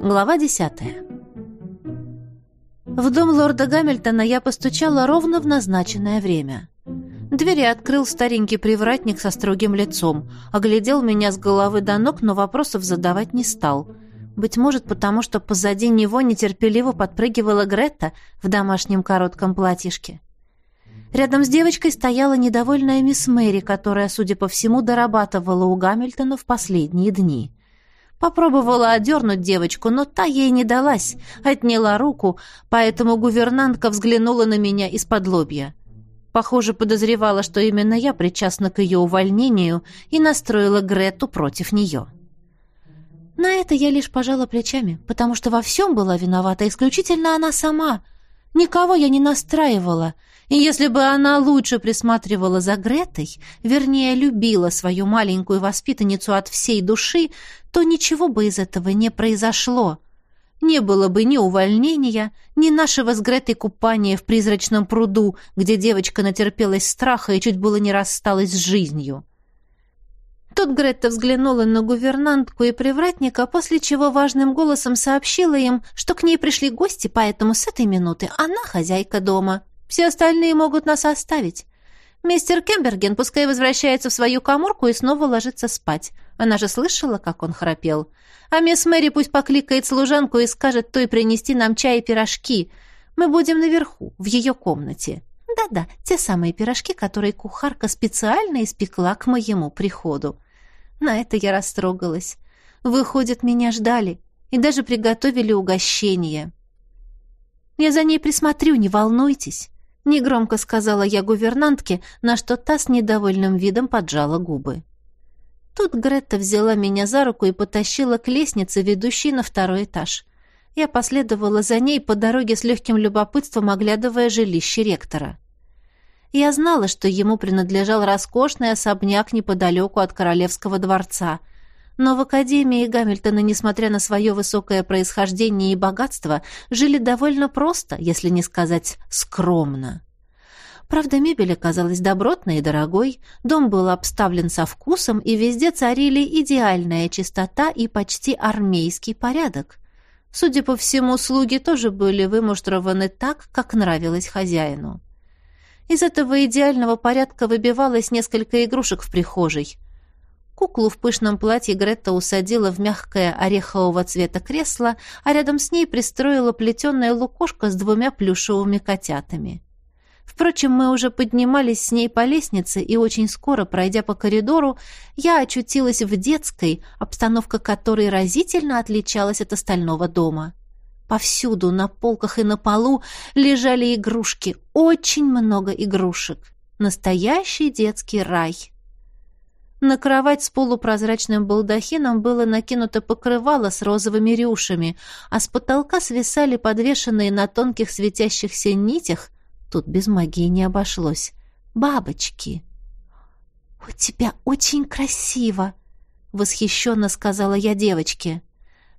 Глава десятая. В дом лорда Гамильтона я постучала ровно в назначенное время. Двери открыл старенький привратник со строгим лицом, оглядел меня с головы до ног, но вопросов задавать не стал. Быть может, потому что позади него нетерпеливо подпрыгивала Гретта в домашнем коротком платьишке. Рядом с девочкой стояла недовольная мисс Мэри, которая, судя по всему, дорабатывала у Гамильтона в последние дни. Попробовала одернуть девочку, но та ей не далась, отняла руку, поэтому гувернантка взглянула на меня из-под лобья. Похоже, подозревала, что именно я причастна к ее увольнению и настроила Грету против нее. На это я лишь пожала плечами, потому что во всем была виновата исключительно она сама. Никого я не настраивала — и если бы она лучше присматривала за Гретой, вернее, любила свою маленькую воспитанницу от всей души, то ничего бы из этого не произошло. Не было бы ни увольнения, ни нашего с Гретой купания в призрачном пруду, где девочка натерпелась страха и чуть было не рассталась с жизнью. Тут Гретта взглянула на гувернантку и привратника, после чего важным голосом сообщила им, что к ней пришли гости, поэтому с этой минуты она хозяйка дома. Все остальные могут нас оставить. Мистер Кемберген пускай возвращается в свою коморку и снова ложится спать. Она же слышала, как он храпел. А мисс Мэри пусть покликает служанку и скажет той принести нам чай и пирожки. Мы будем наверху, в ее комнате. Да-да, те самые пирожки, которые кухарка специально испекла к моему приходу. На это я растрогалась. Выходит, меня ждали и даже приготовили угощение. Я за ней присмотрю, не волнуйтесь. Негромко сказала я гувернантке, на что та с недовольным видом поджала губы. Тут Гретта взяла меня за руку и потащила к лестнице, ведущей на второй этаж. Я последовала за ней по дороге с легким любопытством, оглядывая жилище ректора. Я знала, что ему принадлежал роскошный особняк неподалеку от Королевского дворца — но в Академии Гамильтона, несмотря на свое высокое происхождение и богатство, жили довольно просто, если не сказать скромно. Правда, мебель оказалась добротной и дорогой, дом был обставлен со вкусом, и везде царили идеальная чистота и почти армейский порядок. Судя по всему, слуги тоже были вымуштрованы так, как нравилось хозяину. Из этого идеального порядка выбивалось несколько игрушек в прихожей — Куклу в пышном платье Гретта усадила в мягкое орехового цвета кресло, а рядом с ней пристроила плетеное лукошко с двумя плюшевыми котятами. Впрочем, мы уже поднимались с ней по лестнице, и очень скоро, пройдя по коридору, я очутилась в детской, обстановка которой разительно отличалась от остального дома. Повсюду, на полках и на полу, лежали игрушки, очень много игрушек. Настоящий детский рай. На кровать с полупрозрачным балдахином было накинуто покрывало с розовыми рюшами, а с потолка свисали подвешенные на тонких светящихся нитях, тут без магии не обошлось, бабочки. «У тебя очень красиво!» — восхищенно сказала я девочке.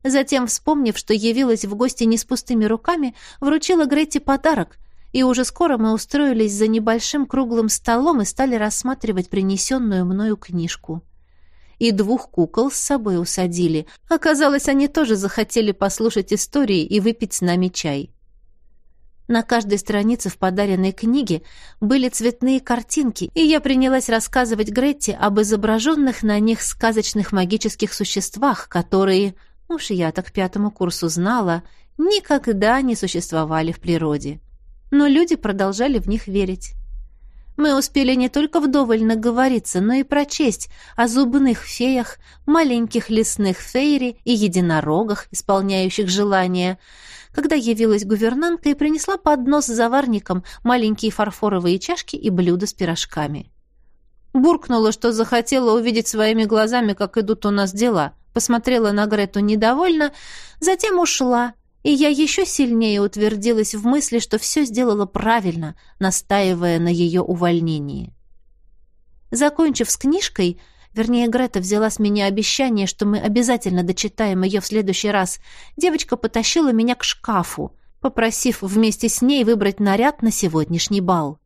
Затем, вспомнив, что явилась в гости не с пустыми руками, вручила Гретте подарок, и уже скоро мы устроились за небольшим круглым столом и стали рассматривать принесенную мною книжку. И двух кукол с собой усадили. Оказалось, они тоже захотели послушать истории и выпить с нами чай. На каждой странице в подаренной книге были цветные картинки, и я принялась рассказывать Гретте об изображенных на них сказочных магических существах, которые, уж я так пятому курсу знала, никогда не существовали в природе но люди продолжали в них верить. Мы успели не только вдоволь наговориться, но и прочесть о зубных феях, маленьких лесных фейри и единорогах, исполняющих желания, когда явилась гувернантка и принесла поднос с заварником, маленькие фарфоровые чашки и блюда с пирожками. Буркнула, что захотела увидеть своими глазами, как идут у нас дела, посмотрела на Грету недовольно, затем ушла, и я еще сильнее утвердилась в мысли, что все сделала правильно, настаивая на ее увольнении. Закончив с книжкой, вернее, Грета взяла с меня обещание, что мы обязательно дочитаем ее в следующий раз, девочка потащила меня к шкафу, попросив вместе с ней выбрать наряд на сегодняшний бал.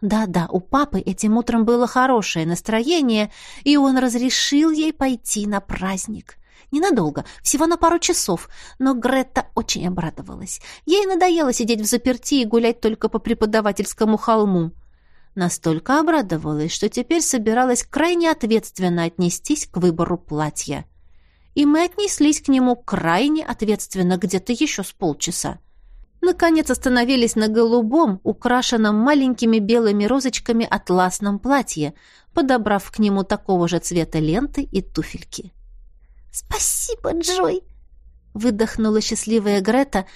Да-да, у папы этим утром было хорошее настроение, и он разрешил ей пойти на праздник — Ненадолго, всего на пару часов, но Гретта очень обрадовалась. Ей надоело сидеть в заперти и гулять только по преподавательскому холму. Настолько обрадовалась, что теперь собиралась крайне ответственно отнестись к выбору платья. И мы отнеслись к нему крайне ответственно где-то еще с полчаса. Наконец остановились на голубом, украшенном маленькими белыми розочками атласном платье, подобрав к нему такого же цвета ленты и туфельки. «Спасибо, Джой!» — выдохнула счастливая Грета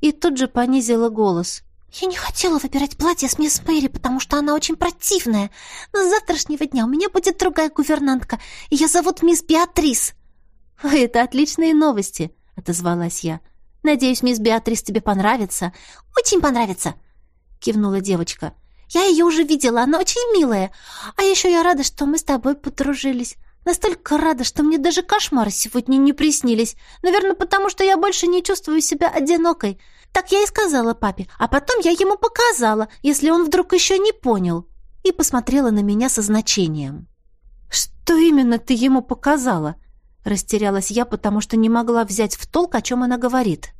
и тут же понизила голос. «Я не хотела выбирать платье с мисс Мэри, потому что она очень противная. Но с завтрашнего дня у меня будет другая гувернантка, ее зовут мисс Беатрис». «Это отличные новости», — отозвалась я. «Надеюсь, мисс Беатрис тебе понравится». «Очень понравится», — кивнула девочка. «Я ее уже видела, она очень милая. А еще я рада, что мы с тобой подружились. Настолько рада, что мне даже кошмары сегодня не приснились. Наверное, потому что я больше не чувствую себя одинокой. Так я и сказала папе, а потом я ему показала, если он вдруг еще не понял. И посмотрела на меня со значением. «Что именно ты ему показала?» Растерялась я, потому что не могла взять в толк, о чем она говорит.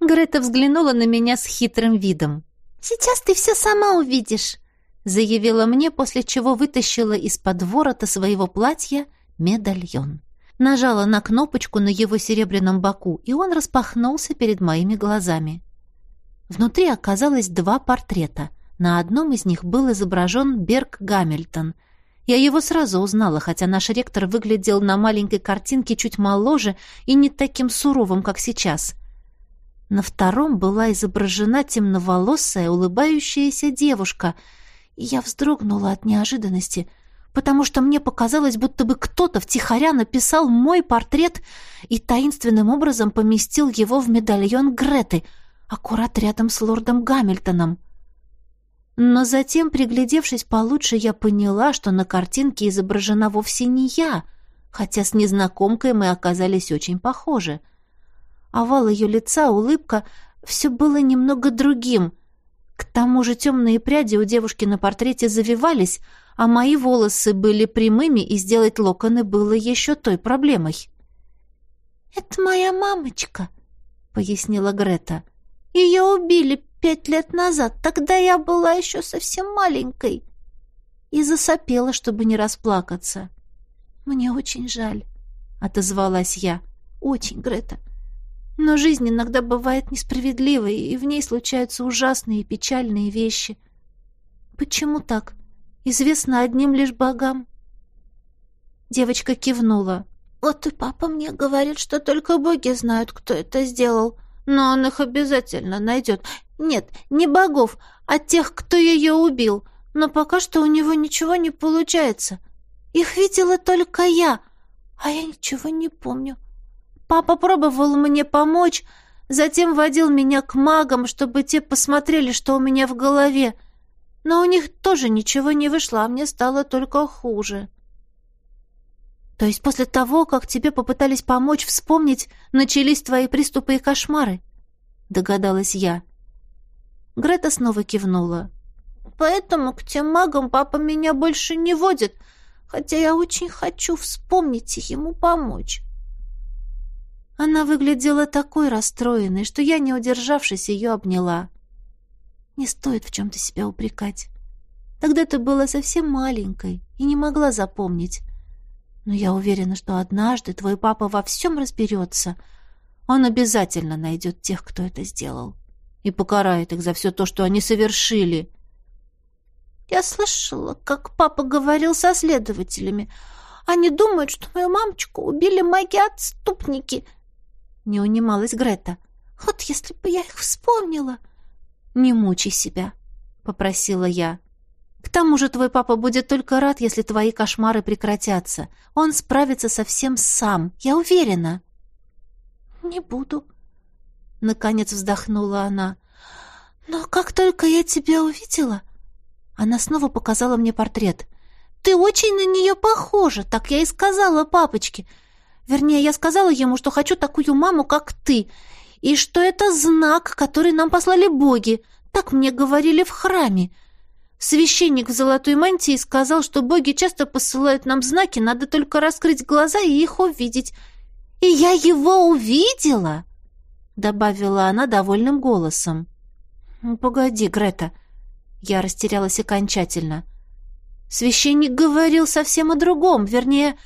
Грета взглянула на меня с хитрым видом. «Сейчас ты все сама увидишь», — заявила мне, после чего вытащила из-под ворота своего платья медальон. Нажала на кнопочку на его серебряном боку, и он распахнулся перед моими глазами. Внутри оказалось два портрета. На одном из них был изображен Берг Гамильтон. Я его сразу узнала, хотя наш ректор выглядел на маленькой картинке чуть моложе и не таким суровым, как сейчас. На втором была изображена темноволосая, улыбающаяся девушка, и я вздрогнула от неожиданности — потому что мне показалось, будто бы кто-то втихаря написал мой портрет и таинственным образом поместил его в медальон Греты, аккурат рядом с лордом Гамильтоном. Но затем, приглядевшись получше, я поняла, что на картинке изображена вовсе не я, хотя с незнакомкой мы оказались очень похожи. Овал ее лица, улыбка — все было немного другим. К тому же темные пряди у девушки на портрете завивались — а мои волосы были прямыми, и сделать локоны было еще той проблемой. «Это моя мамочка», — пояснила Грета. «Ее убили пять лет назад, тогда я была еще совсем маленькой». И засопела, чтобы не расплакаться. «Мне очень жаль», — отозвалась я. «Очень, Грета. Но жизнь иногда бывает несправедливой, и в ней случаются ужасные и печальные вещи». «Почему так?» известно одним лишь богам. Девочка кивнула. «Вот и папа мне говорит, что только боги знают, кто это сделал. Но он их обязательно найдет. Нет, не богов, а тех, кто ее убил. Но пока что у него ничего не получается. Их видела только я, а я ничего не помню. Папа пробовал мне помочь, затем водил меня к магам, чтобы те посмотрели, что у меня в голове. Но у них тоже ничего не вышло, а мне стало только хуже. То есть после того, как тебе попытались помочь вспомнить, начались твои приступы и кошмары? Догадалась я. Грета снова кивнула. Поэтому к тем магам папа меня больше не водит, хотя я очень хочу вспомнить и ему помочь. Она выглядела такой расстроенной, что я, не удержавшись, ее обняла. Не стоит в чем-то себя упрекать. Тогда ты была совсем маленькой и не могла запомнить. Но я уверена, что однажды твой папа во всем разберется. Он обязательно найдет тех, кто это сделал, и покарает их за все то, что они совершили. Я слышала, как папа говорил со следователями. Они думают, что мою мамочку убили маги-отступники. Не унималась Грета. Вот если бы я их вспомнила. — «Не мучай себя», — попросила я. «К тому же твой папа будет только рад, если твои кошмары прекратятся. Он справится совсем сам, я уверена». «Не буду», — наконец вздохнула она. «Но как только я тебя увидела...» Она снова показала мне портрет. «Ты очень на нее похожа, так я и сказала папочке. Вернее, я сказала ему, что хочу такую маму, как ты, и что это знак, который нам послали боги. Так мне говорили в храме. Священник в золотой мантии сказал, что боги часто посылают нам знаки, надо только раскрыть глаза и их увидеть. «И я его увидела!» — добавила она довольным голосом. «Погоди, Грета!» Я растерялась окончательно. «Священник говорил совсем о другом, вернее...»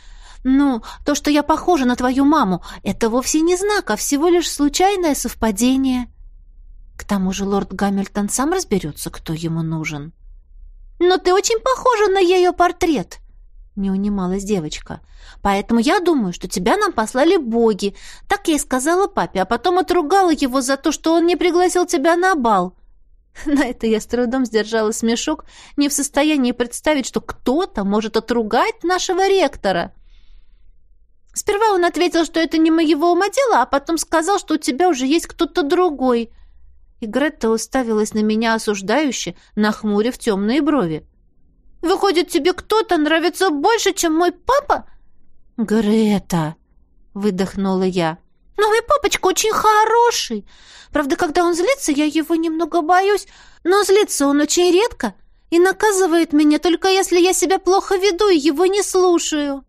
«Ну, то, что я похожа на твою маму, это вовсе не знак, а всего лишь случайное совпадение». К тому же лорд Гамильтон сам разберется, кто ему нужен. «Но ты очень похожа на ее портрет», — не унималась девочка. «Поэтому я думаю, что тебя нам послали боги. Так я и сказала папе, а потом отругала его за то, что он не пригласил тебя на бал». На это я с трудом сдержала смешок, не в состоянии представить, что кто-то может отругать нашего ректора. Сперва он ответил, что это не моего ума дело, а потом сказал, что у тебя уже есть кто-то другой. И Гретта уставилась на меня осуждающе, нахмурив темные брови. «Выходит, тебе кто-то нравится больше, чем мой папа?» «Грета!» — выдохнула я. «Но мой папочка очень хороший. Правда, когда он злится, я его немного боюсь, но злится он очень редко и наказывает меня только если я себя плохо веду и его не слушаю».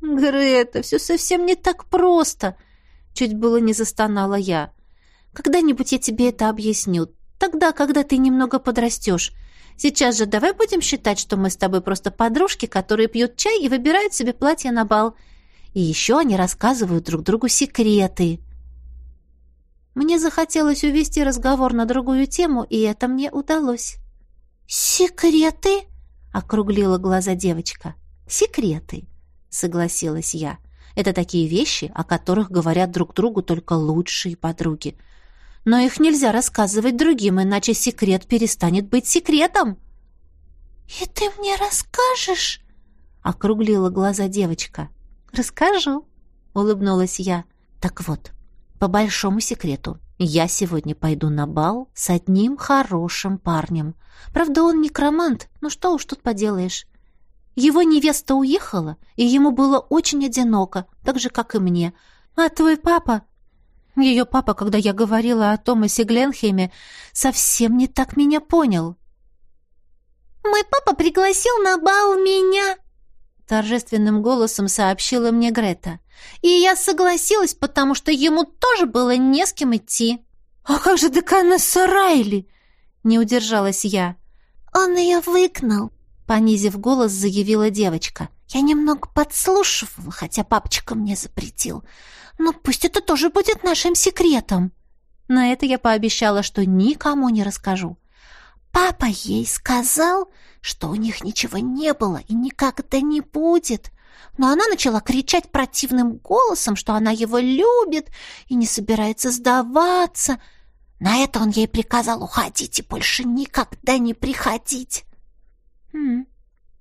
«Грета, все совсем не так просто!» Чуть было не застонала я. «Когда-нибудь я тебе это объясню. Тогда, когда ты немного подрастешь. Сейчас же давай будем считать, что мы с тобой просто подружки, которые пьют чай и выбирают себе платье на бал. И еще они рассказывают друг другу секреты». Мне захотелось увести разговор на другую тему, и это мне удалось. «Секреты?» — округлила глаза девочка. «Секреты согласилась я. Это такие вещи, о которых говорят друг другу только лучшие подруги. Но их нельзя рассказывать другим, иначе секрет перестанет быть секретом. «И ты мне расскажешь?» — округлила глаза девочка. «Расскажу», — улыбнулась я. «Так вот, по большому секрету, я сегодня пойду на бал с одним хорошим парнем. Правда, он некромант, ну что уж тут поделаешь. Его невеста уехала, и ему было очень одиноко, так же, как и мне. А твой папа... Ее папа, когда я говорила о Томасе Гленхеме, совсем не так меня понял. «Мой папа пригласил на бал меня», — торжественным голосом сообщила мне Грета. «И я согласилась, потому что ему тоже было не с кем идти». «А как же деканесса Райли?» — не удержалась я. «Он ее выгнал», Понизив голос, заявила девочка. «Я немного подслушивала, хотя папочка мне запретил. Но пусть это тоже будет нашим секретом». На это я пообещала, что никому не расскажу. «Папа ей сказал, что у них ничего не было и никогда не будет. Но она начала кричать противным голосом, что она его любит и не собирается сдаваться. На это он ей приказал уходить и больше никогда не приходить». «Хм,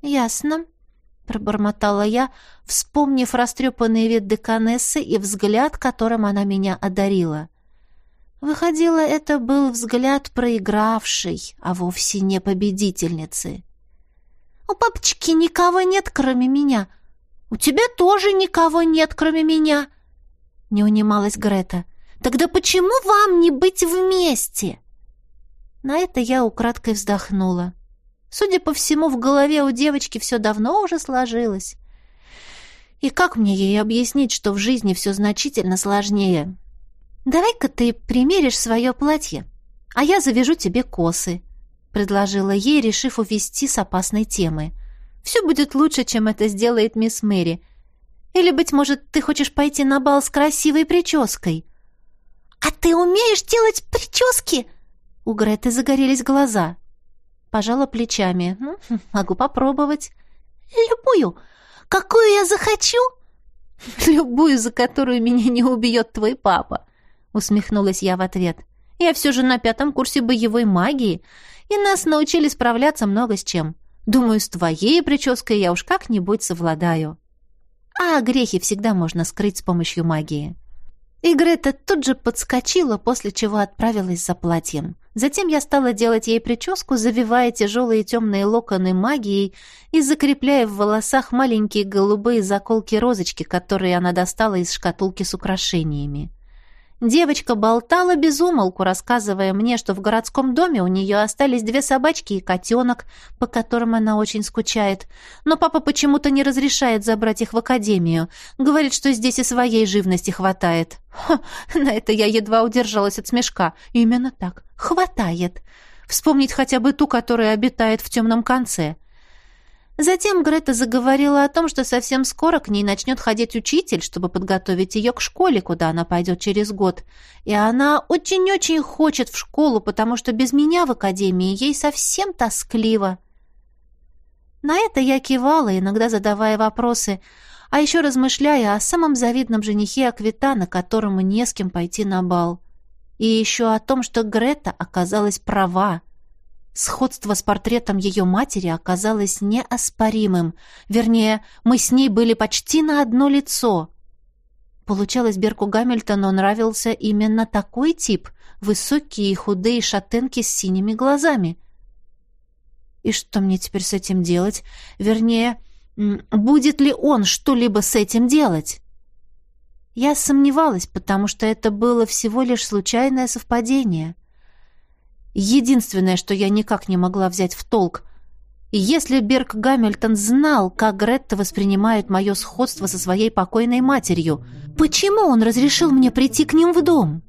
ясно», — пробормотала я, вспомнив растрепанный вид деканессы и взгляд, которым она меня одарила. Выходило, это был взгляд проигравшей, а вовсе не победительницы. «У папочки никого нет, кроме меня. У тебя тоже никого нет, кроме меня», — не унималась Грета. «Тогда почему вам не быть вместе?» На это я украдкой вздохнула. Судя по всему, в голове у девочки все давно уже сложилось. И как мне ей объяснить, что в жизни все значительно сложнее? «Давай-ка ты примеришь свое платье, а я завяжу тебе косы», — предложила ей, решив увести с опасной темы. «Все будет лучше, чем это сделает мисс Мэри. Или, быть может, ты хочешь пойти на бал с красивой прической?» «А ты умеешь делать прически?» У Греты загорелись глаза. Пожала плечами. Ну, могу попробовать. Любую. Какую я захочу? Любую, за которую меня не убьет твой папа. Усмехнулась я в ответ. Я все же на пятом курсе боевой магии, и нас научили справляться много с чем. Думаю, с твоей прической я уж как-нибудь совладаю. А грехи всегда можно скрыть с помощью магии. И Грета тут же подскочила, после чего отправилась за платьем. Затем я стала делать ей прическу, завивая тяжелые темные локоны магией и закрепляя в волосах маленькие голубые заколки-розочки, которые она достала из шкатулки с украшениями. Девочка болтала без умолку, рассказывая мне, что в городском доме у нее остались две собачки и котенок, по которым она очень скучает. Но папа почему-то не разрешает забрать их в академию. Говорит, что здесь и своей живности хватает. Ха, на это я едва удержалась от смешка. Именно так. Хватает. Вспомнить хотя бы ту, которая обитает в темном конце. — Затем Грета заговорила о том, что совсем скоро к ней начнет ходить учитель, чтобы подготовить ее к школе, куда она пойдет через год. И она очень-очень хочет в школу, потому что без меня в академии ей совсем тоскливо. На это я кивала, иногда задавая вопросы, а еще размышляя о самом завидном женихе Аквитана, которому не с кем пойти на бал. И еще о том, что Грета оказалась права. Сходство с портретом ее матери оказалось неоспоримым. Вернее, мы с ней были почти на одно лицо. Получалось, Берку Гамильтону нравился именно такой тип — высокие и худые шатенки с синими глазами. И что мне теперь с этим делать? Вернее, будет ли он что-либо с этим делать? Я сомневалась, потому что это было всего лишь случайное совпадение. Единственное, что я никак не могла взять в толк. Если Берг Гамильтон знал, как Гретта воспринимает мое сходство со своей покойной матерью, почему он разрешил мне прийти к ним в дом?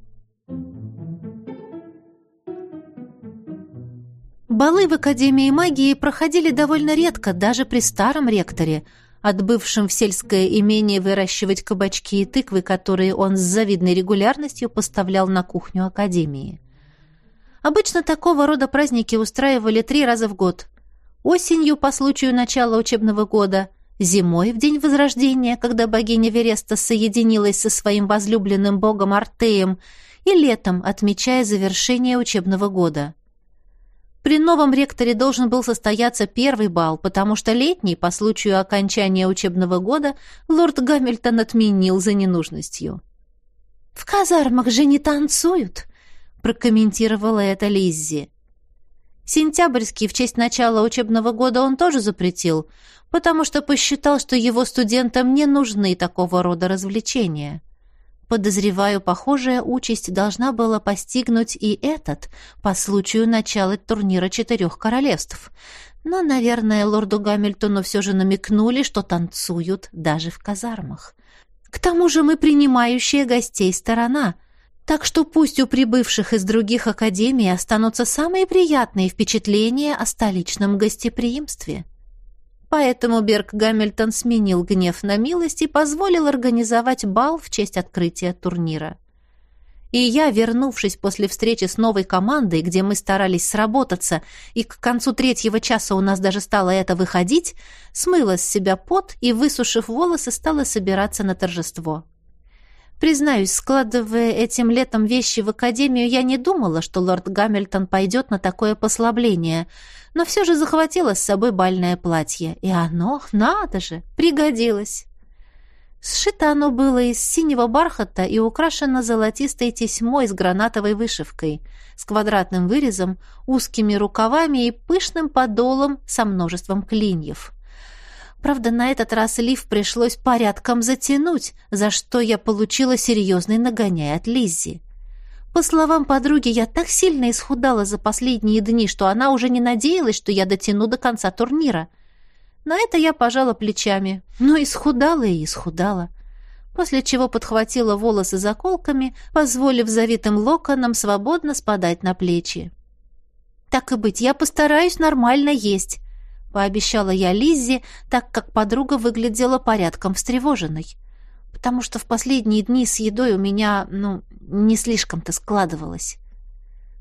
Балы в Академии магии проходили довольно редко, даже при старом ректоре, отбывшем в сельское имение выращивать кабачки и тыквы, которые он с завидной регулярностью поставлял на кухню Академии. Обычно такого рода праздники устраивали три раза в год. Осенью по случаю начала учебного года, зимой в день Возрождения, когда богиня Вереста соединилась со своим возлюбленным богом Артеем, и летом, отмечая завершение учебного года. При новом ректоре должен был состояться первый бал, потому что летний, по случаю окончания учебного года, лорд Гамильтон отменил за ненужностью. «В казармах же не танцуют!» Прокомментировала это Лиззи. Сентябрьский в честь начала учебного года он тоже запретил, потому что посчитал, что его студентам не нужны такого рода развлечения. Подозреваю, похожая участь должна была постигнуть и этот по случаю начала турнира четырех королевств. Но, наверное, лорду Гамильтону все же намекнули, что танцуют даже в казармах. К тому же мы принимающая гостей сторона — так что пусть у прибывших из других академий останутся самые приятные впечатления о столичном гостеприимстве. Поэтому Берг Гамильтон сменил гнев на милость и позволил организовать бал в честь открытия турнира. И я, вернувшись после встречи с новой командой, где мы старались сработаться, и к концу третьего часа у нас даже стало это выходить, смыла с себя пот и, высушив волосы, стала собираться на торжество. Признаюсь, складывая этим летом вещи в академию, я не думала, что лорд Гамильтон пойдет на такое послабление, но все же захватила с собой бальное платье, и оно, надо же, пригодилось. Сшито оно было из синего бархата и украшено золотистой тесьмой с гранатовой вышивкой, с квадратным вырезом, узкими рукавами и пышным подолом со множеством клиньев. Правда, на этот раз лиф пришлось порядком затянуть, за что я получила серьезный нагоняй от Лиззи. По словам подруги, я так сильно исхудала за последние дни, что она уже не надеялась, что я дотяну до конца турнира. На это я пожала плечами. Но исхудала и исхудала. После чего подхватила волосы заколками, позволив завитым локонам свободно спадать на плечи. Так и быть, я постараюсь нормально есть пообещала я Лиззе, так как подруга выглядела порядком встревоженной. Потому что в последние дни с едой у меня, ну, не слишком-то складывалось.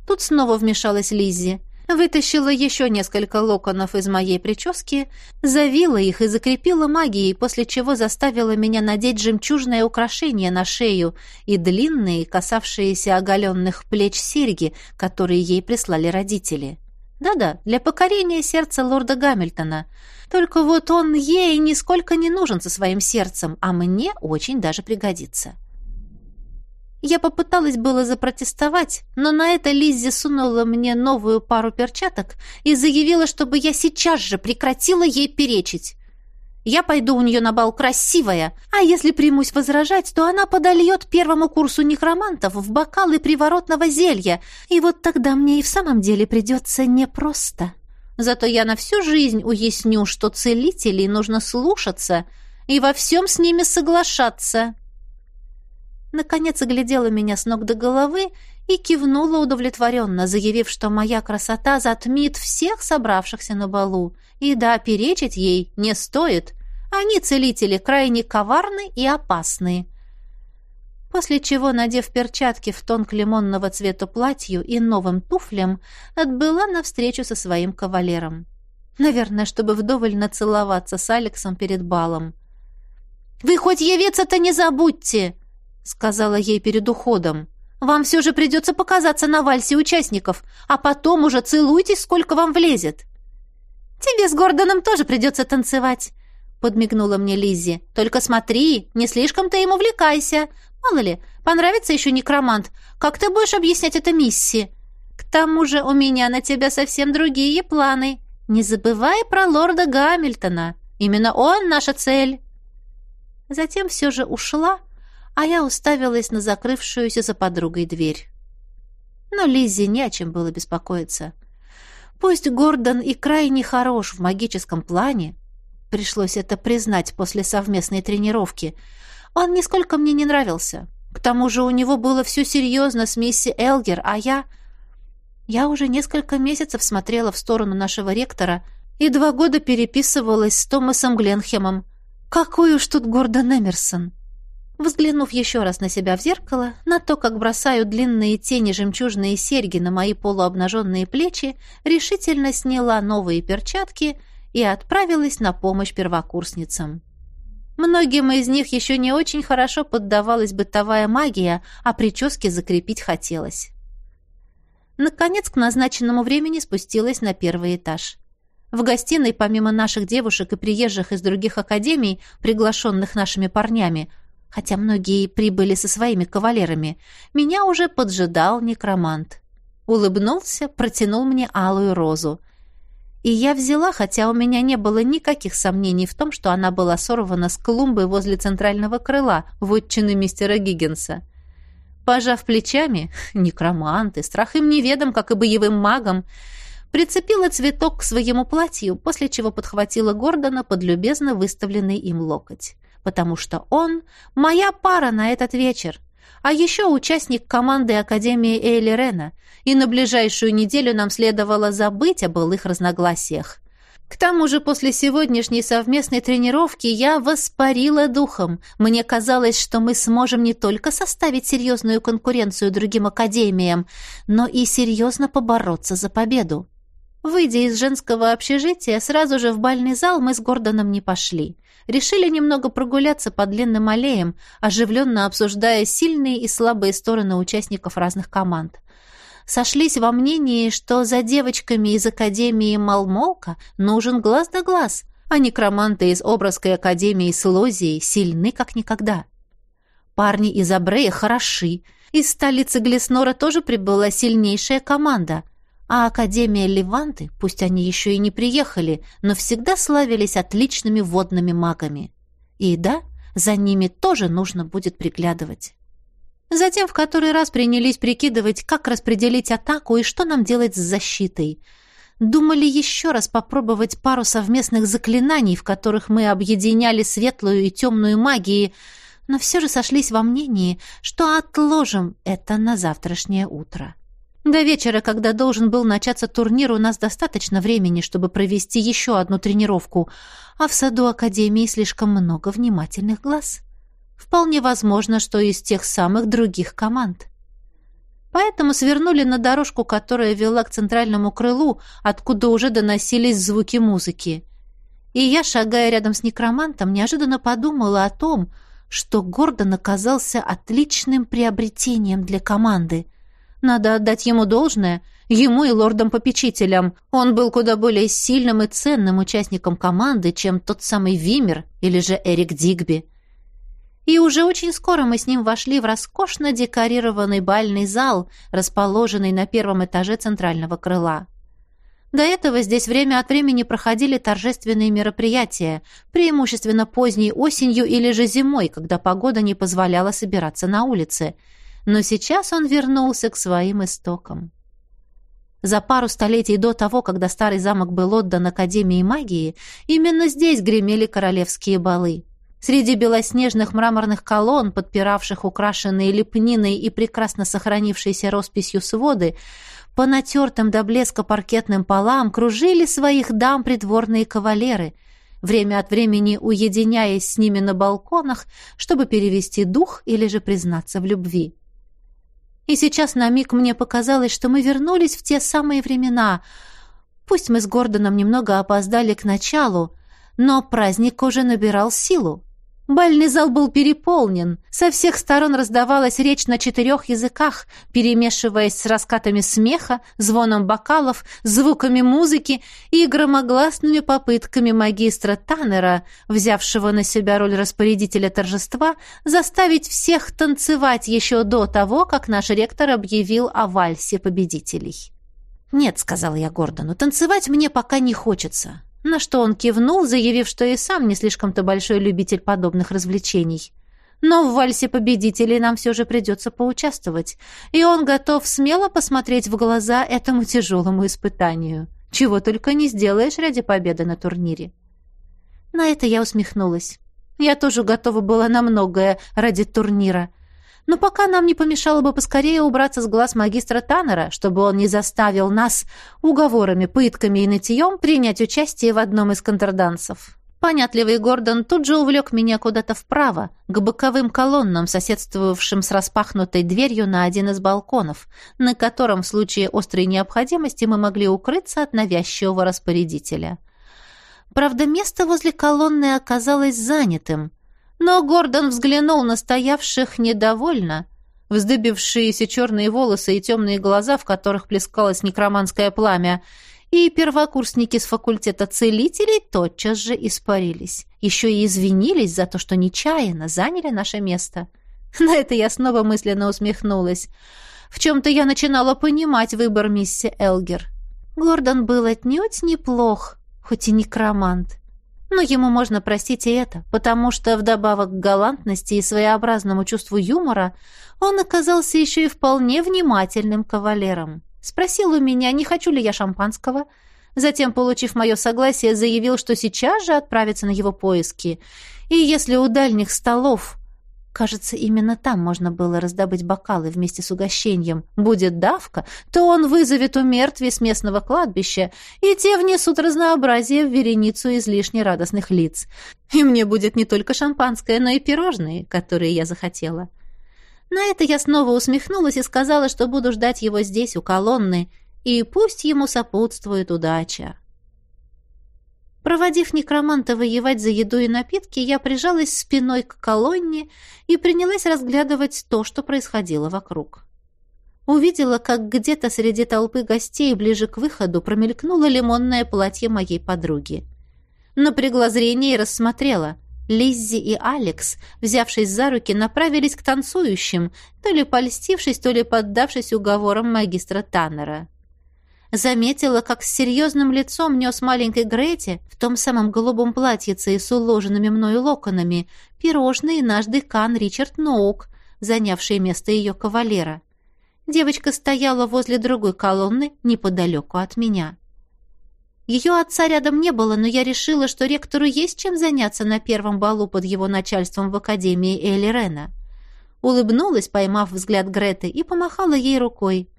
Тут снова вмешалась Лиззи. Вытащила еще несколько локонов из моей прически, завила их и закрепила магией, после чего заставила меня надеть жемчужное украшение на шею и длинные, касавшиеся оголенных плеч серьги, которые ей прислали родители. Да-да, для покорения сердца лорда Гамильтона. Только вот он ей нисколько не нужен со своим сердцем, а мне очень даже пригодится. Я попыталась было запротестовать, но на это Лиззи сунула мне новую пару перчаток и заявила, чтобы я сейчас же прекратила ей перечить. Я пойду у нее на бал красивая, а если примусь возражать, то она подольет первому курсу некромантов в бокалы приворотного зелья, и вот тогда мне и в самом деле придется непросто. Зато я на всю жизнь уясню, что целителей нужно слушаться и во всем с ними соглашаться». Наконец оглядела меня с ног до головы и кивнула удовлетворенно, заявив, что моя красота затмит всех собравшихся на балу. И да, перечить ей не стоит. Они, целители, крайне коварны и опасны. После чего, надев перчатки в тон лимонного цвета платью и новым туфлям, отбыла навстречу со своим кавалером. Наверное, чтобы вдоволь нацеловаться с Алексом перед балом. «Вы хоть явиться-то не забудьте!» — сказала ей перед уходом. Вам все же придется показаться на вальсе участников, а потом уже целуйтесь, сколько вам влезет». «Тебе с Гордоном тоже придется танцевать», — подмигнула мне Лиззи. «Только смотри, не слишком ты им увлекайся. Мало ли, понравится еще некромант. Как ты будешь объяснять это Мисси? К тому же у меня на тебя совсем другие планы. Не забывай про лорда Гамильтона. Именно он наша цель». Затем все же ушла, а я уставилась на закрывшуюся за подругой дверь. Но Лиззе не о чем было беспокоиться. Пусть Гордон и крайне хорош в магическом плане, пришлось это признать после совместной тренировки, он нисколько мне не нравился. К тому же у него было все серьезно с мисси Элгер, а я... Я уже несколько месяцев смотрела в сторону нашего ректора и два года переписывалась с Томасом Гленхемом. Какой уж тут Гордон Эмерсон! Взглянув еще раз на себя в зеркало, на то, как бросаю длинные тени жемчужные серьги на мои полуобнаженные плечи, решительно сняла новые перчатки и отправилась на помощь первокурсницам. Многим из них еще не очень хорошо поддавалась бытовая магия, а прически закрепить хотелось. Наконец, к назначенному времени спустилась на первый этаж. В гостиной, помимо наших девушек и приезжих из других академий, приглашенных нашими парнями, хотя многие прибыли со своими кавалерами, меня уже поджидал некромант. Улыбнулся, протянул мне алую розу. И я взяла, хотя у меня не было никаких сомнений в том, что она была сорвана с клумбы возле центрального крыла, вотчины мистера Гиггинса. Пожав плечами, некромант и страх им неведом, как и боевым магам, прицепила цветок к своему платью, после чего подхватила Гордона под любезно выставленный им локоть потому что он — моя пара на этот вечер, а еще участник команды Академии Эйли Рена, и на ближайшую неделю нам следовало забыть о былых разногласиях. К тому же после сегодняшней совместной тренировки я воспарила духом. Мне казалось, что мы сможем не только составить серьезную конкуренцию другим академиям, но и серьезно побороться за победу. Выйдя из женского общежития, сразу же в бальный зал мы с Гордоном не пошли решили немного прогуляться по длинным аллеям, оживленно обсуждая сильные и слабые стороны участников разных команд. Сошлись во мнении, что за девочками из Академии Малмолка нужен глаз да глаз, а некроманты из Образской Академии с Лозией сильны как никогда. Парни из Абрея хороши, из столицы Глеснора тоже прибыла сильнейшая команда — а Академия Леванты, пусть они еще и не приехали, но всегда славились отличными водными магами. И да, за ними тоже нужно будет приглядывать. Затем в который раз принялись прикидывать, как распределить атаку и что нам делать с защитой. Думали еще раз попробовать пару совместных заклинаний, в которых мы объединяли светлую и темную магии, но все же сошлись во мнении, что отложим это на завтрашнее утро. До вечера, когда должен был начаться турнир, у нас достаточно времени, чтобы провести еще одну тренировку, а в саду Академии слишком много внимательных глаз. Вполне возможно, что из тех самых других команд. Поэтому свернули на дорожку, которая вела к центральному крылу, откуда уже доносились звуки музыки. И я, шагая рядом с некромантом, неожиданно подумала о том, что Гордон оказался отличным приобретением для команды — надо отдать ему должное, ему и лордам-попечителям. Он был куда более сильным и ценным участником команды, чем тот самый Вимер или же Эрик Дигби. И уже очень скоро мы с ним вошли в роскошно декорированный бальный зал, расположенный на первом этаже центрального крыла. До этого здесь время от времени проходили торжественные мероприятия, преимущественно поздней осенью или же зимой, когда погода не позволяла собираться на улице. Но сейчас он вернулся к своим истокам. За пару столетий до того, когда старый замок был отдан Академии магии, именно здесь гремели королевские балы. Среди белоснежных мраморных колонн, подпиравших украшенные лепниной и прекрасно сохранившейся росписью своды, по натертым до блеска паркетным полам кружили своих дам придворные кавалеры, время от времени уединяясь с ними на балконах, чтобы перевести дух или же признаться в любви. И сейчас на миг мне показалось, что мы вернулись в те самые времена. Пусть мы с Гордоном немного опоздали к началу, но праздник уже набирал силу. Бальный зал был переполнен. Со всех сторон раздавалась речь на четырех языках, перемешиваясь с раскатами смеха, звоном бокалов, звуками музыки и громогласными попытками магистра Таннера, взявшего на себя роль распорядителя торжества, заставить всех танцевать еще до того, как наш ректор объявил о вальсе победителей. «Нет», — сказал я Гордону, — «танцевать мне пока не хочется. На что он кивнул, заявив, что и сам не слишком-то большой любитель подобных развлечений. Но в вальсе победителей нам все же придется поучаствовать, и он готов смело посмотреть в глаза этому тяжелому испытанию. Чего только не сделаешь ради победы на турнире. На это я усмехнулась. Я тоже готова была на многое ради турнира. Но пока нам не помешало бы поскорее убраться с глаз магистра Таннера, чтобы он не заставил нас уговорами, пытками и нытьем принять участие в одном из контрдансов. Понятливый Гордон тут же увлек меня куда-то вправо, к боковым колоннам, соседствовавшим с распахнутой дверью на один из балконов, на котором в случае острой необходимости мы могли укрыться от навязчивого распорядителя. Правда, место возле колонны оказалось занятым, но Гордон взглянул на стоявших недовольно. Вздыбившиеся черные волосы и темные глаза, в которых плескалось некроманское пламя, и первокурсники с факультета целителей тотчас же испарились. Еще и извинились за то, что нечаянно заняли наше место. На это я снова мысленно усмехнулась. В чем-то я начинала понимать выбор мисси Элгер. Гордон был отнюдь неплох, хоть и некромант. Но ему можно простить и это, потому что вдобавок к галантности и своеобразному чувству юмора он оказался еще и вполне внимательным кавалером. Спросил у меня, не хочу ли я шампанского. Затем, получив мое согласие, заявил, что сейчас же отправится на его поиски. И если у дальних столов Кажется, именно там можно было раздобыть бокалы вместе с угощением. Будет давка, то он вызовет у мертвей с местного кладбища, и те внесут разнообразие в вереницу излишне радостных лиц. И мне будет не только шампанское, но и пирожные, которые я захотела. На это я снова усмехнулась и сказала, что буду ждать его здесь, у колонны, и пусть ему сопутствует удача. Проводив некроманта воевать за еду и напитки, я прижалась спиной к колонне и принялась разглядывать то, что происходило вокруг. Увидела, как где-то среди толпы гостей ближе к выходу промелькнуло лимонное платье моей подруги. Напрягла зрение и рассмотрела. Лиззи и Алекс, взявшись за руки, направились к танцующим, то ли польстившись, то ли поддавшись уговорам магистра Таннера. Заметила, как с серьезным лицом нес маленькой Грете в том самом голубом платьице и с уложенными мною локонами пирожные наш декан Ричард Ноук, занявший место ее кавалера. Девочка стояла возле другой колонны неподалеку от меня. Ее отца рядом не было, но я решила, что ректору есть чем заняться на первом балу под его начальством в Академии Элли Рена. Улыбнулась, поймав взгляд Греты, и помахала ей рукой.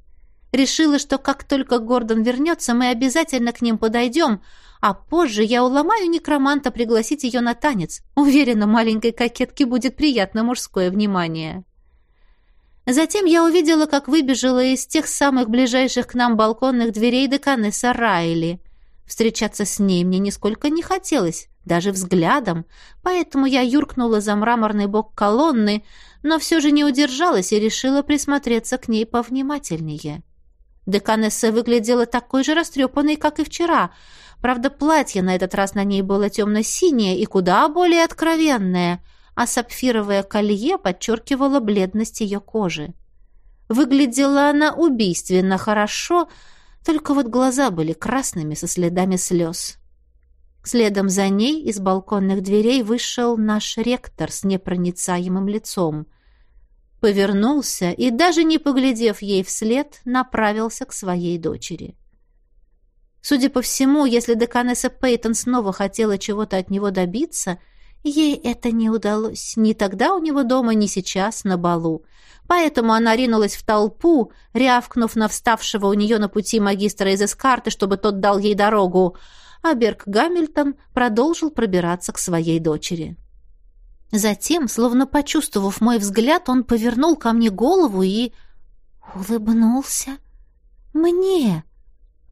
Решила, что как только Гордон вернется, мы обязательно к ним подойдем, а позже я уломаю некроманта пригласить ее на танец. Уверена, маленькой кокетке будет приятно мужское внимание. Затем я увидела, как выбежала из тех самых ближайших к нам балконных дверей деканесса Райли. Встречаться с ней мне нисколько не хотелось, даже взглядом, поэтому я юркнула за мраморный бок колонны, но все же не удержалась и решила присмотреться к ней повнимательнее. Деканесса выглядела такой же растрепанной, как и вчера. Правда, платье на этот раз на ней было темно-синее и куда более откровенное, а сапфировое колье подчеркивало бледность ее кожи. Выглядела она убийственно хорошо, Только вот глаза были красными со следами слез. Следом за ней из балконных дверей вышел наш ректор с непроницаемым лицом. Повернулся и, даже не поглядев ей вслед, направился к своей дочери. Судя по всему, если деканесса Пейтон снова хотела чего-то от него добиться, ей это не удалось ни тогда у него дома, ни сейчас на балу. Поэтому она ринулась в толпу, рявкнув на вставшего у нее на пути магистра из эскарты, чтобы тот дал ей дорогу — а Берг Гамильтон продолжил пробираться к своей дочери. Затем, словно почувствовав мой взгляд, он повернул ко мне голову и... улыбнулся. Мне!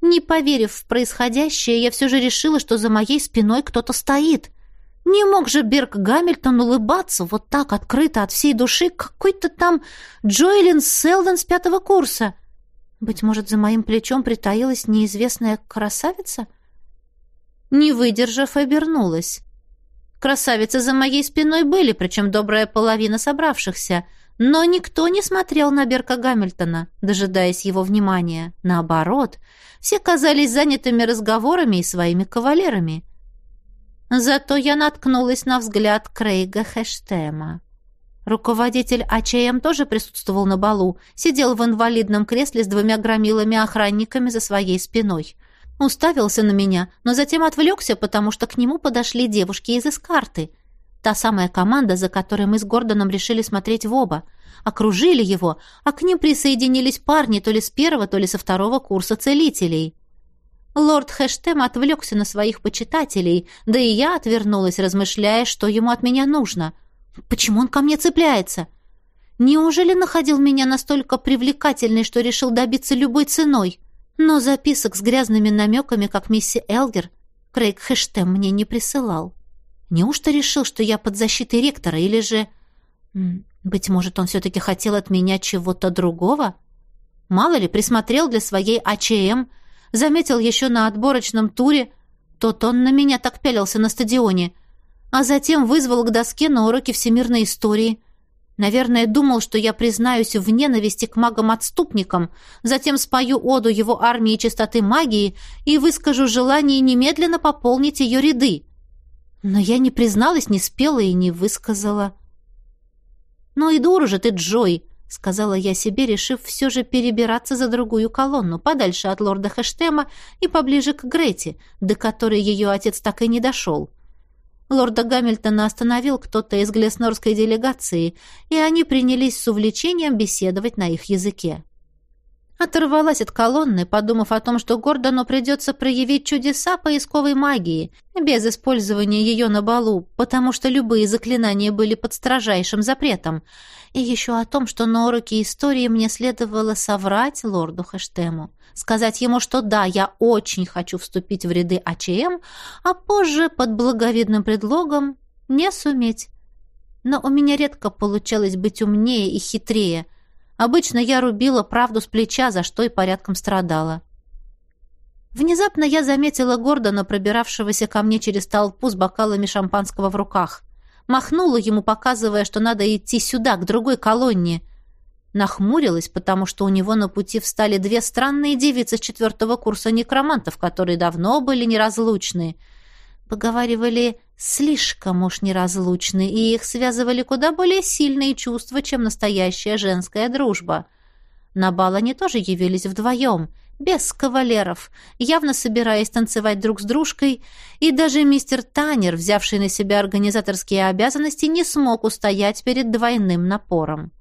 Не поверив в происходящее, я все же решила, что за моей спиной кто-то стоит. Не мог же Берг Гамильтон улыбаться вот так открыто от всей души какой-то там Джоэлин Селден с пятого курса. Быть может, за моим плечом притаилась неизвестная красавица — не выдержав, обернулась. Красавицы за моей спиной были, причем добрая половина собравшихся, но никто не смотрел на Берка Гамильтона, дожидаясь его внимания. Наоборот, все казались занятыми разговорами и своими кавалерами. Зато я наткнулась на взгляд Крейга Хэштема. Руководитель АЧМ тоже присутствовал на балу, сидел в инвалидном кресле с двумя громилами-охранниками за своей спиной — Уставился на меня, но затем отвлекся, потому что к нему подошли девушки из эскарты. Та самая команда, за которой мы с Гордоном решили смотреть в оба. Окружили его, а к ним присоединились парни то ли с первого, то ли со второго курса целителей. Лорд Хэштем отвлекся на своих почитателей, да и я отвернулась, размышляя, что ему от меня нужно. Почему он ко мне цепляется? Неужели находил меня настолько привлекательной, что решил добиться любой ценой? Но записок с грязными намеками, как мисси Элгер, Крейг Хэштем мне не присылал. Неужто решил, что я под защитой ректора, или же... Быть может, он все-таки хотел от меня чего-то другого? Мало ли, присмотрел для своей АЧМ, заметил еще на отборочном туре, тот он на меня так пялился на стадионе, а затем вызвал к доске на уроке всемирной истории. Наверное, думал, что я признаюсь в ненависти к магам-отступникам, затем спою оду его армии чистоты магии и выскажу желание немедленно пополнить ее ряды. Но я не призналась, не спела и не высказала. «Ну и дура же ты, Джой!» — сказала я себе, решив все же перебираться за другую колонну, подальше от лорда Хэштема и поближе к Грете, до которой ее отец так и не дошел. Лорда Гамильтона остановил кто-то из глеснорской делегации, и они принялись с увлечением беседовать на их языке. Оторвалась от колонны, подумав о том, что Гордону придется проявить чудеса поисковой магии, без использования ее на балу, потому что любые заклинания были под строжайшим запретом, и еще о том, что на уроке истории мне следовало соврать лорду Хэштему, сказать ему, что да, я очень хочу вступить в ряды АЧМ, а позже под благовидным предлогом не суметь. Но у меня редко получалось быть умнее и хитрее – Обычно я рубила правду с плеча, за что и порядком страдала. Внезапно я заметила Гордона, пробиравшегося ко мне через толпу с бокалами шампанского в руках. Махнула ему, показывая, что надо идти сюда, к другой колонне. Нахмурилась, потому что у него на пути встали две странные девицы с четвертого курса некромантов, которые давно были неразлучны — Поговаривали, слишком уж неразлучны, и их связывали куда более сильные чувства, чем настоящая женская дружба. На бал они тоже явились вдвоем, без кавалеров, явно собираясь танцевать друг с дружкой, и даже мистер Танер, взявший на себя организаторские обязанности, не смог устоять перед двойным напором.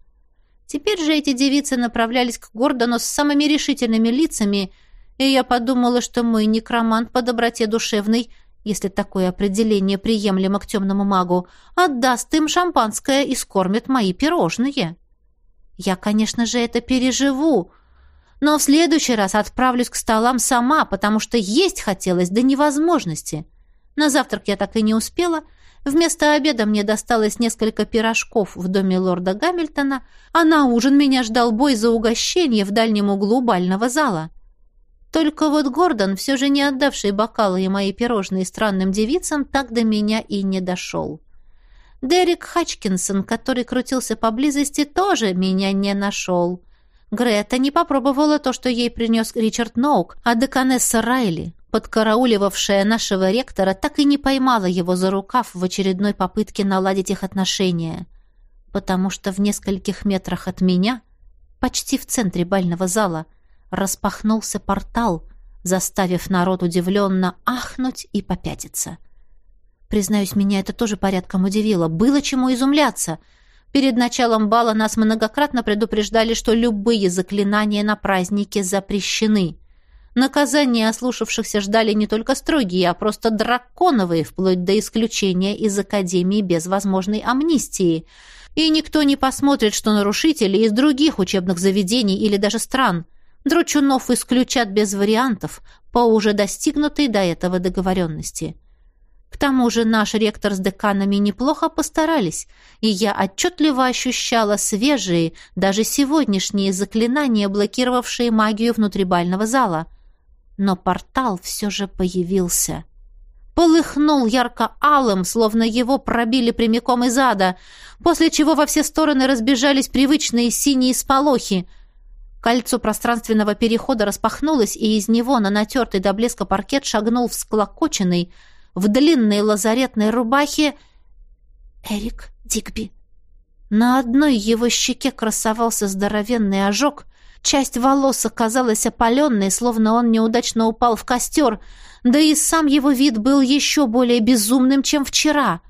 Теперь же эти девицы направлялись к Гордону с самыми решительными лицами, и я подумала, что мой некромант по доброте душевной – если такое определение приемлемо к темному магу, отдаст им шампанское и скормит мои пирожные. Я, конечно же, это переживу, но в следующий раз отправлюсь к столам сама, потому что есть хотелось до невозможности. На завтрак я так и не успела. Вместо обеда мне досталось несколько пирожков в доме лорда Гамильтона, а на ужин меня ждал бой за угощение в дальнем углу бального зала. Только вот Гордон, все же не отдавший бокалы и мои пирожные странным девицам, так до меня и не дошел. Дерек Хачкинсон, который крутился поблизости, тоже меня не нашел. Грета не попробовала то, что ей принес Ричард Ноук, а деканесса Райли, подкарауливавшая нашего ректора, так и не поймала его за рукав в очередной попытке наладить их отношения. Потому что в нескольких метрах от меня, почти в центре бального зала, распахнулся портал, заставив народ удивленно ахнуть и попятиться. Признаюсь, меня это тоже порядком удивило. Было чему изумляться — Перед началом бала нас многократно предупреждали, что любые заклинания на празднике запрещены. Наказания ослушавшихся ждали не только строгие, а просто драконовые, вплоть до исключения из Академии без возможной амнистии. И никто не посмотрит, что нарушители из других учебных заведений или даже стран. Дручунов исключат без вариантов по уже достигнутой до этого договоренности. К тому же наш ректор с деканами неплохо постарались, и я отчетливо ощущала свежие, даже сегодняшние заклинания, блокировавшие магию внутрибального зала. Но портал все же появился. Полыхнул ярко-алым, словно его пробили прямиком из ада, после чего во все стороны разбежались привычные синие сполохи. Кольцо пространственного перехода распахнулось, и из него на натертый до блеска паркет шагнул всклокоченный, в длинной лазаретной рубахе Эрик Дигби. На одной его щеке красовался здоровенный ожог, часть волос оказалась опаленной, словно он неудачно упал в костер, да и сам его вид был еще более безумным, чем вчера.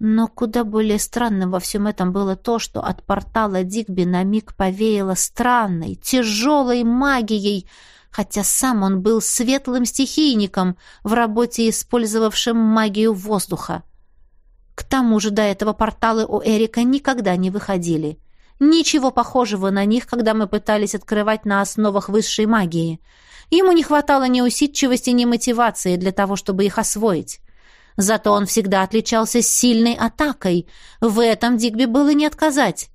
Но куда более странным во всем этом было то, что от портала Дигби на миг повеяло странной, тяжелой магией — хотя сам он был светлым стихийником, в работе использовавшим магию воздуха. К тому же до этого порталы у Эрика никогда не выходили. Ничего похожего на них, когда мы пытались открывать на основах высшей магии. Ему не хватало ни усидчивости, ни мотивации для того, чтобы их освоить. Зато он всегда отличался сильной атакой. В этом Дигби было не отказать.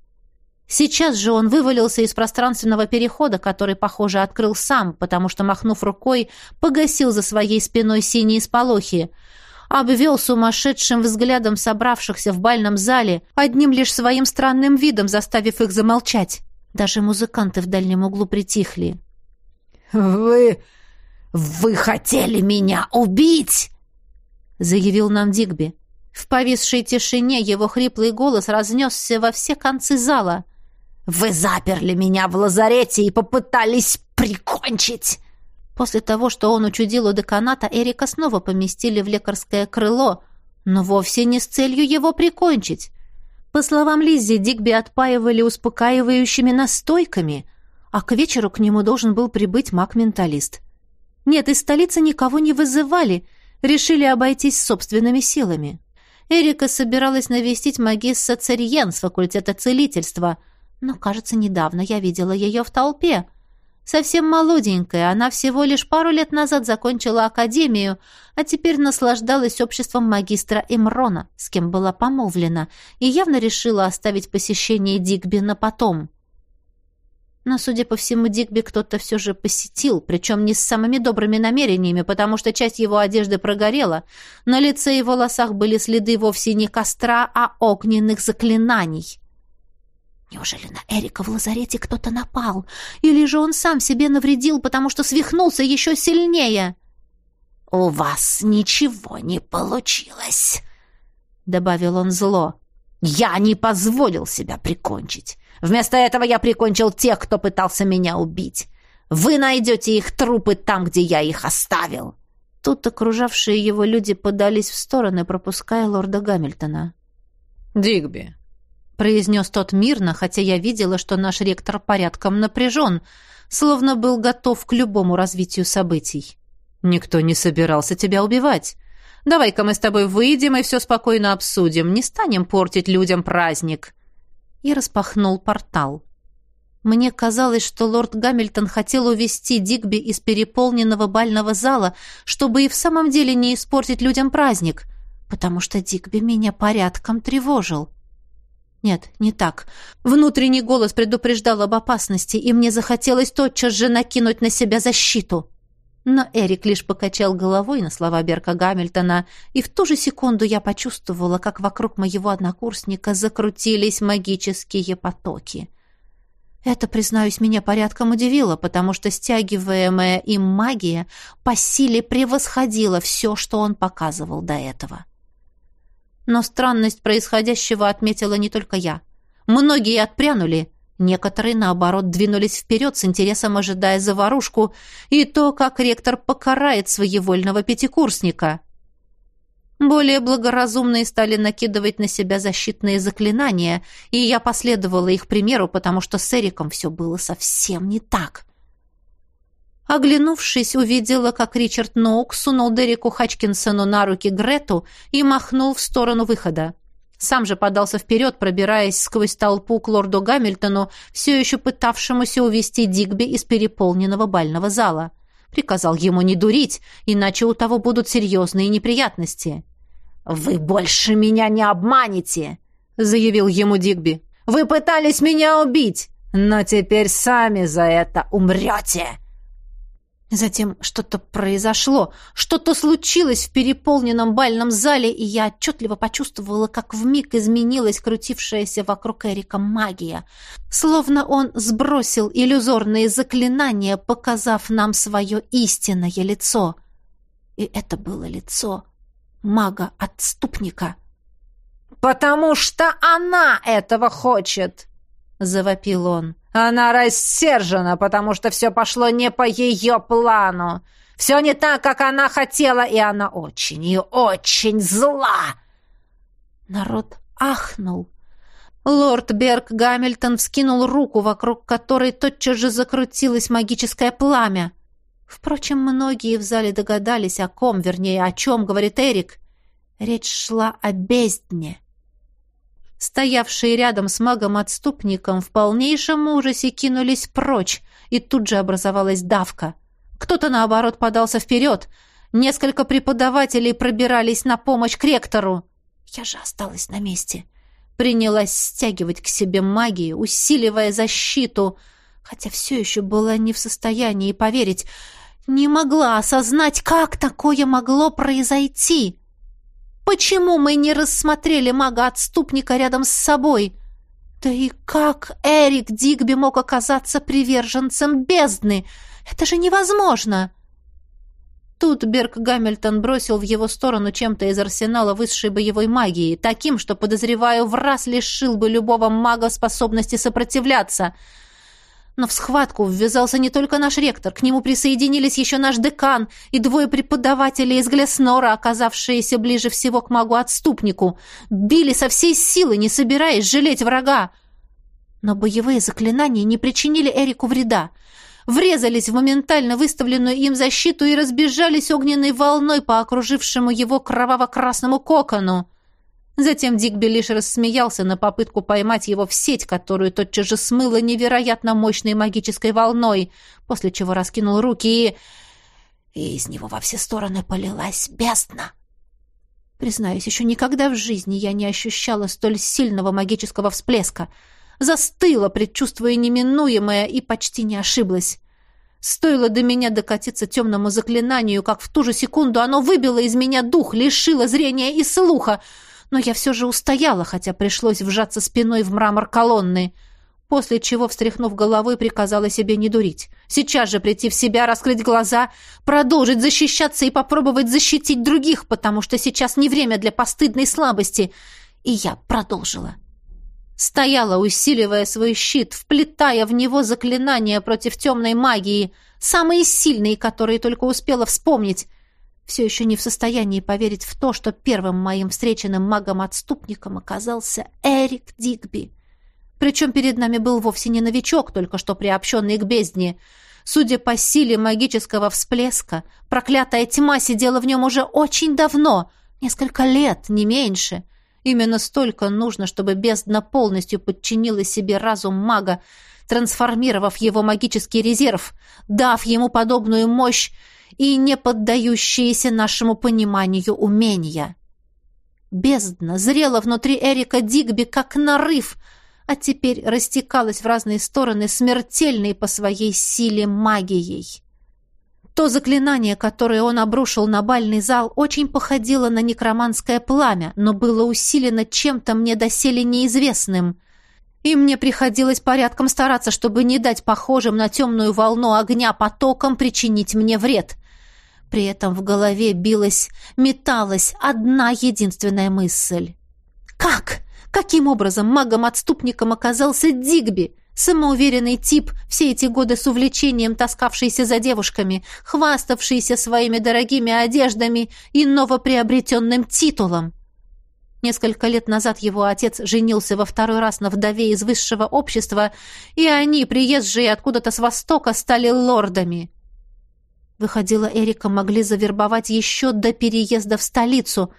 Сейчас же он вывалился из пространственного перехода, который, похоже, открыл сам, потому что, махнув рукой, погасил за своей спиной синие сполохи, обвел сумасшедшим взглядом собравшихся в бальном зале, одним лишь своим странным видом заставив их замолчать. Даже музыканты в дальнем углу притихли. «Вы... вы хотели меня убить!» — заявил нам Дигби. В повисшей тишине его хриплый голос разнесся во все концы зала — вы заперли меня в лазарете и попытались прикончить!» После того, что он учудил у деканата, Эрика снова поместили в лекарское крыло, но вовсе не с целью его прикончить. По словам Лиззи, Дигби отпаивали успокаивающими настойками, а к вечеру к нему должен был прибыть маг-менталист. Нет, из столицы никого не вызывали, решили обойтись собственными силами. Эрика собиралась навестить магисса Церьен с факультета целительства — но, кажется, недавно я видела ее в толпе. Совсем молоденькая, она всего лишь пару лет назад закончила академию, а теперь наслаждалась обществом магистра Имрона, с кем была помолвлена, и явно решила оставить посещение Дигби на потом. Но, судя по всему, Дигби кто-то все же посетил, причем не с самыми добрыми намерениями, потому что часть его одежды прогорела, на лице и волосах были следы вовсе не костра, а огненных заклинаний. Неужели на Эрика в лазарете кто-то напал? Или же он сам себе навредил, потому что свихнулся еще сильнее? «У вас ничего не получилось», — добавил он зло. «Я не позволил себя прикончить. Вместо этого я прикончил тех, кто пытался меня убить. Вы найдете их трупы там, где я их оставил». Тут окружавшие его люди подались в стороны, пропуская лорда Гамильтона. «Дигби, произнес тот мирно, хотя я видела, что наш ректор порядком напряжен, словно был готов к любому развитию событий. «Никто не собирался тебя убивать. Давай-ка мы с тобой выйдем и все спокойно обсудим, не станем портить людям праздник». И распахнул портал. Мне казалось, что лорд Гамильтон хотел увести Дигби из переполненного бального зала, чтобы и в самом деле не испортить людям праздник, потому что Дигби меня порядком тревожил. Нет, не так. Внутренний голос предупреждал об опасности, и мне захотелось тотчас же накинуть на себя защиту. Но Эрик лишь покачал головой на слова Берка Гамильтона, и в ту же секунду я почувствовала, как вокруг моего однокурсника закрутились магические потоки. Это, признаюсь, меня порядком удивило, потому что стягиваемая им магия по силе превосходила все, что он показывал до этого. Но странность происходящего отметила не только я. Многие отпрянули, некоторые, наоборот, двинулись вперед с интересом ожидая заварушку и то, как ректор покарает своевольного пятикурсника. Более благоразумные стали накидывать на себя защитные заклинания, и я последовала их примеру, потому что с Эриком все было совсем не так. Оглянувшись, увидела, как Ричард Ноук сунул Дереку Хачкинсону на руки Грету и махнул в сторону выхода. Сам же подался вперед, пробираясь сквозь толпу к лорду Гамильтону, все еще пытавшемуся увести Дигби из переполненного бального зала. — Приказал ему не дурить, иначе у того будут серьезные неприятности. «Вы больше меня не обманете!» — заявил ему Дигби. «Вы пытались меня убить, но теперь сами за это умрете!» Затем что-то произошло, что-то случилось в переполненном бальном зале, и я отчетливо почувствовала, как вмиг изменилась крутившаяся вокруг Эрика магия. Словно он сбросил иллюзорные заклинания, показав нам свое истинное лицо. И это было лицо мага-отступника. «Потому что она этого хочет!» — завопил он. Она рассержена, потому что все пошло не по ее плану. Все не так, как она хотела, и она очень и очень зла. Народ ахнул. Лорд Берг Гамильтон вскинул руку, вокруг которой тотчас же закрутилось магическое пламя. Впрочем, многие в зале догадались, о ком, вернее, о чем говорит Эрик. Речь шла о бездне. Стоявшие рядом с магом-отступником в полнейшем ужасе кинулись прочь, и тут же образовалась давка. Кто-то, наоборот, подался вперед. Несколько преподавателей пробирались на помощь к ректору. Я же осталась на месте. Принялась стягивать к себе магию, усиливая защиту, хотя все еще была не в состоянии поверить. Не могла осознать, как такое могло произойти. Почему мы не рассмотрели мага-отступника рядом с собой? Да и как Эрик Дигби мог оказаться приверженцем бездны? Это же невозможно!» Тут Берг Гамильтон бросил в его сторону чем-то из арсенала высшей боевой магии, таким, что, подозреваю, в раз лишил бы любого мага способности сопротивляться — но в схватку ввязался не только наш ректор, к нему присоединились еще наш декан и двое преподавателей из Глеснора, оказавшиеся ближе всего к магу-отступнику. Били со всей силы, не собираясь жалеть врага. Но боевые заклинания не причинили Эрику вреда. Врезались в моментально выставленную им защиту и разбежались огненной волной по окружившему его кроваво-красному кокону. Затем Дигби лишь рассмеялся на попытку поймать его в сеть, которую тотчас же смыло невероятно мощной магической волной, после чего раскинул руки и... И из него во все стороны полилась бездна. Признаюсь, еще никогда в жизни я не ощущала столь сильного магического всплеска. Застыла, предчувствуя неминуемое, и почти не ошиблась. Стоило до меня докатиться темному заклинанию, как в ту же секунду оно выбило из меня дух, лишило зрения и слуха — но я все же устояла, хотя пришлось вжаться спиной в мрамор колонны, после чего, встряхнув головой, приказала себе не дурить. Сейчас же прийти в себя, раскрыть глаза, продолжить защищаться и попробовать защитить других, потому что сейчас не время для постыдной слабости. И я продолжила. Стояла, усиливая свой щит, вплетая в него заклинания против темной магии, самые сильные, которые только успела вспомнить, все еще не в состоянии поверить в то, что первым моим встреченным магом-отступником оказался Эрик Дигби. Причем перед нами был вовсе не новичок, только что приобщенный к бездне. Судя по силе магического всплеска, проклятая тьма сидела в нем уже очень давно, несколько лет, не меньше. Именно столько нужно, чтобы бездна полностью подчинила себе разум мага, трансформировав его магический резерв, дав ему подобную мощь, и не поддающиеся нашему пониманию умения. Бездна зрела внутри Эрика Дигби как нарыв, а теперь растекалась в разные стороны смертельной по своей силе магией. То заклинание, которое он обрушил на бальный зал, очень походило на некроманское пламя, но было усилено чем-то мне доселе неизвестным. И мне приходилось порядком стараться, чтобы не дать похожим на темную волну огня потокам причинить мне вред. При этом в голове билась, металась одна единственная мысль. «Как? Каким образом магом-отступником оказался Дигби?» Самоуверенный тип, все эти годы с увлечением таскавшийся за девушками, хваставшийся своими дорогими одеждами и новоприобретенным титулом. Несколько лет назад его отец женился во второй раз на вдове из высшего общества, и они, приезжие откуда-то с востока, стали лордами. Выходило, Эрика могли завербовать еще до переезда в столицу.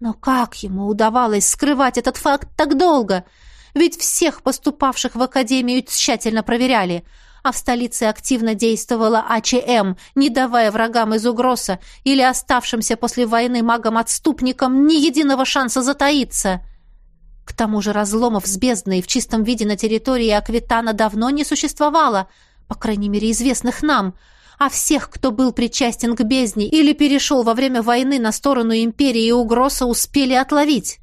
Но как ему удавалось скрывать этот факт так долго — ведь всех поступавших в академию тщательно проверяли, а в столице активно действовала АЧМ, не давая врагам из угроза или оставшимся после войны магам-отступникам ни единого шанса затаиться. К тому же разломов с бездной в чистом виде на территории Аквитана давно не существовало, по крайней мере, известных нам, а всех, кто был причастен к бездне или перешел во время войны на сторону империи и угроза, успели отловить.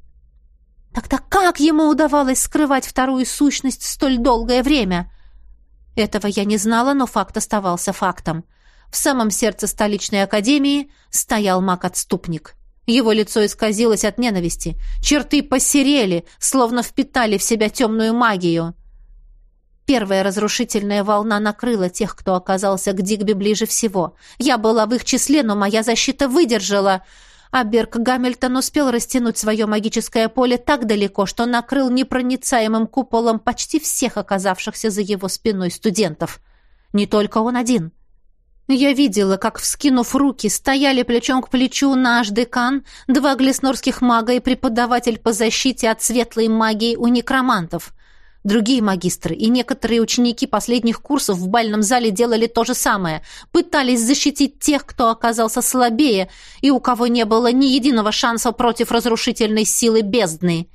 Тогда как ему удавалось скрывать вторую сущность столь долгое время? Этого я не знала, но факт оставался фактом. В самом сердце столичной академии стоял маг-отступник. Его лицо исказилось от ненависти. Черты посерели, словно впитали в себя темную магию. Первая разрушительная волна накрыла тех, кто оказался к Дигби ближе всего. Я была в их числе, но моя защита выдержала — а Берг Гамильтон успел растянуть свое магическое поле так далеко, что накрыл непроницаемым куполом почти всех оказавшихся за его спиной студентов. Не только он один. Я видела, как, вскинув руки, стояли плечом к плечу наш декан, два глиснорских мага и преподаватель по защите от светлой магии у некромантов. Другие магистры и некоторые ученики последних курсов в бальном зале делали то же самое, пытались защитить тех, кто оказался слабее и у кого не было ни единого шанса против разрушительной силы бездны.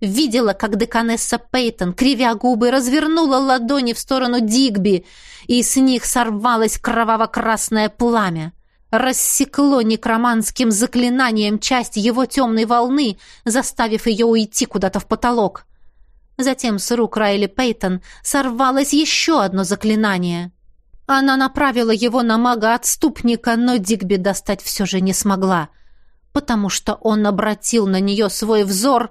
Видела, как деканесса Пейтон, кривя губы, развернула ладони в сторону Дигби, и с них сорвалось кроваво-красное пламя. Рассекло некроманским заклинанием часть его темной волны, заставив ее уйти куда-то в потолок. Затем с рук Райли Пейтон сорвалось еще одно заклинание. Она направила его на мага-отступника, но Дигби достать все же не смогла, потому что он обратил на нее свой взор,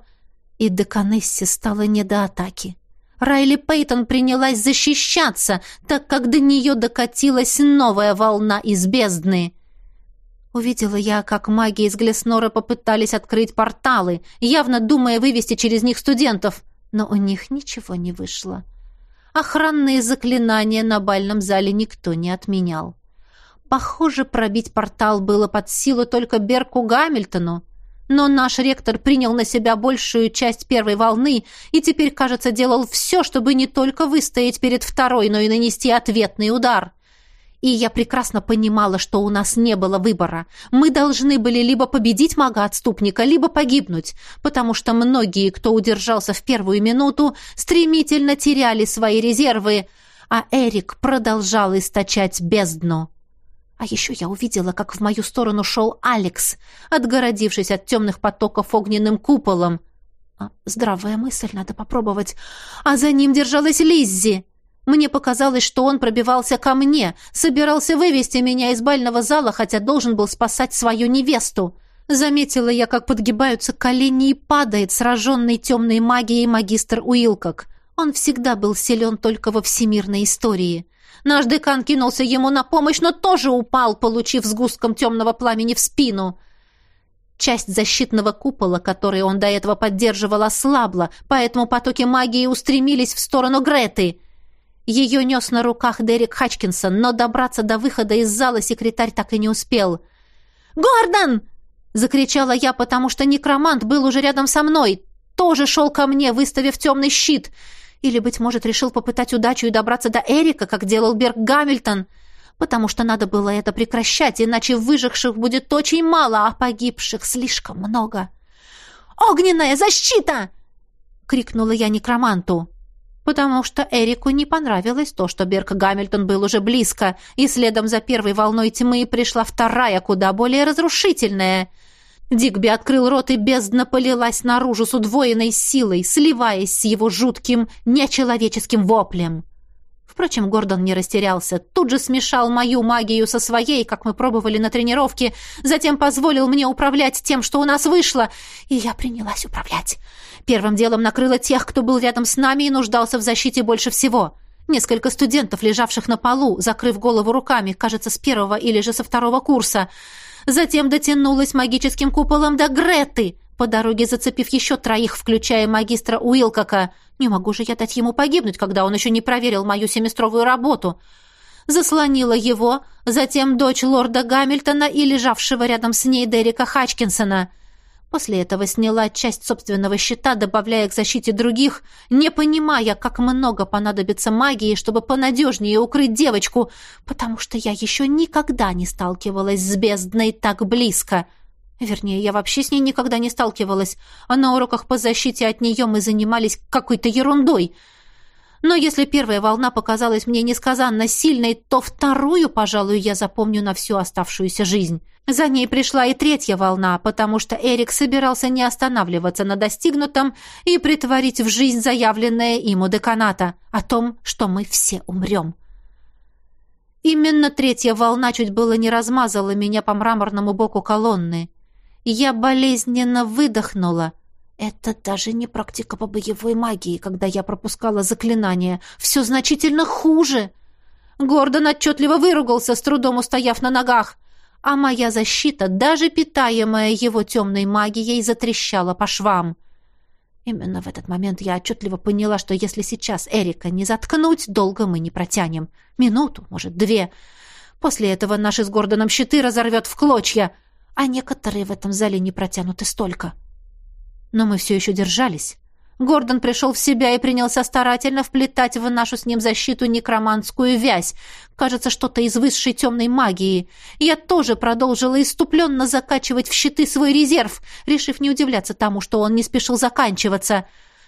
и Деканессе стало не до атаки. Райли Пейтон принялась защищаться, так как до нее докатилась новая волна из бездны. Увидела я, как маги из Глеснора попытались открыть порталы, явно думая вывести через них студентов но у них ничего не вышло. Охранные заклинания на бальном зале никто не отменял. Похоже, пробить портал было под силу только Берку Гамильтону, но наш ректор принял на себя большую часть первой волны и теперь, кажется, делал все, чтобы не только выстоять перед второй, но и нанести ответный удар. И я прекрасно понимала, что у нас не было выбора. Мы должны были либо победить мага-отступника, либо погибнуть, потому что многие, кто удержался в первую минуту, стремительно теряли свои резервы, а Эрик продолжал источать бездну. А еще я увидела, как в мою сторону шел Алекс, отгородившись от темных потоков огненным куполом. А, здравая мысль, надо попробовать. А за ним держалась Лиззи. Мне показалось, что он пробивался ко мне, собирался вывести меня из бального зала, хотя должен был спасать свою невесту. Заметила я, как подгибаются колени и падает сраженный темной магией магистр Уилкок. Он всегда был силен только во всемирной истории. Наш декан кинулся ему на помощь, но тоже упал, получив сгустком темного пламени в спину. Часть защитного купола, который он до этого поддерживал, ослабла, поэтому потоки магии устремились в сторону Греты — ее нес на руках Дерек Хачкинсон, но добраться до выхода из зала секретарь так и не успел. «Гордон!» — закричала я, потому что некромант был уже рядом со мной. Тоже шел ко мне, выставив темный щит. Или, быть может, решил попытать удачу и добраться до Эрика, как делал Берг Гамильтон. Потому что надо было это прекращать, иначе выживших будет очень мало, а погибших слишком много. «Огненная защита!» — крикнула я некроманту потому что Эрику не понравилось то, что Берг Гамильтон был уже близко, и следом за первой волной тьмы пришла вторая, куда более разрушительная. Дигби открыл рот, и бездна полилась наружу с удвоенной силой, сливаясь с его жутким, нечеловеческим воплем. Впрочем, Гордон не растерялся. Тут же смешал мою магию со своей, как мы пробовали на тренировке, затем позволил мне управлять тем, что у нас вышло, и я принялась управлять. Первым делом накрыла тех, кто был рядом с нами и нуждался в защите больше всего. Несколько студентов, лежавших на полу, закрыв голову руками, кажется, с первого или же со второго курса — Затем дотянулась магическим куполом до Греты, по дороге зацепив еще троих, включая магистра Уилкока. Не могу же я дать ему погибнуть, когда он еще не проверил мою семестровую работу. Заслонила его, затем дочь лорда Гамильтона и лежавшего рядом с ней Дерека Хачкинсона. После этого сняла часть собственного щита, добавляя к защите других, не понимая, как много понадобится магии, чтобы понадежнее укрыть девочку, потому что я еще никогда не сталкивалась с бездной так близко. Вернее, я вообще с ней никогда не сталкивалась, а на уроках по защите от нее мы занимались какой-то ерундой — но если первая волна показалась мне несказанно сильной, то вторую, пожалуй, я запомню на всю оставшуюся жизнь. За ней пришла и третья волна, потому что Эрик собирался не останавливаться на достигнутом и притворить в жизнь заявленное им у деканата о том, что мы все умрем. Именно третья волна чуть было не размазала меня по мраморному боку колонны. Я болезненно выдохнула, это даже не практика по боевой магии, когда я пропускала заклинания. Все значительно хуже. Гордон отчетливо выругался, с трудом устояв на ногах. А моя защита, даже питаемая его темной магией, затрещала по швам. Именно в этот момент я отчетливо поняла, что если сейчас Эрика не заткнуть, долго мы не протянем. Минуту, может, две. После этого наши с Гордоном щиты разорвет в клочья, а некоторые в этом зале не протянут и столько. — но мы все еще держались. Гордон пришел в себя и принялся старательно вплетать в нашу с ним защиту некроманскую вязь. Кажется, что-то из высшей темной магии. Я тоже продолжила иступленно закачивать в щиты свой резерв, решив не удивляться тому, что он не спешил заканчиваться.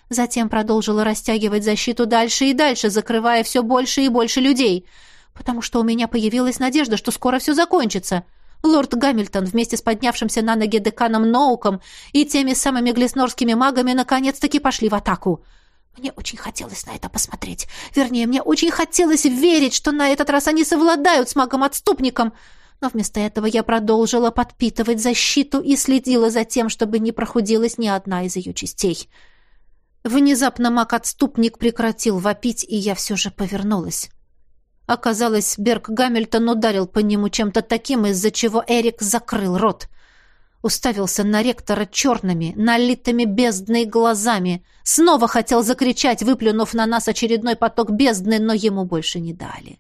Затем продолжила растягивать защиту дальше и дальше, закрывая все больше и больше людей. Потому что у меня появилась надежда, что скоро все закончится. — Лорд Гамильтон вместе с поднявшимся на ноги деканом Ноуком и теми самыми глеснорскими магами наконец-таки пошли в атаку. Мне очень хотелось на это посмотреть. Вернее, мне очень хотелось верить, что на этот раз они совладают с магом-отступником. Но вместо этого я продолжила подпитывать защиту и следила за тем, чтобы не прохудилась ни одна из ее частей. Внезапно маг-отступник прекратил вопить, и я все же повернулась. Оказалось, Берг Гамильтон ударил по нему чем-то таким, из-за чего Эрик закрыл рот. Уставился на ректора черными, налитыми бездной глазами. Снова хотел закричать, выплюнув на нас очередной поток бездны, но ему больше не дали.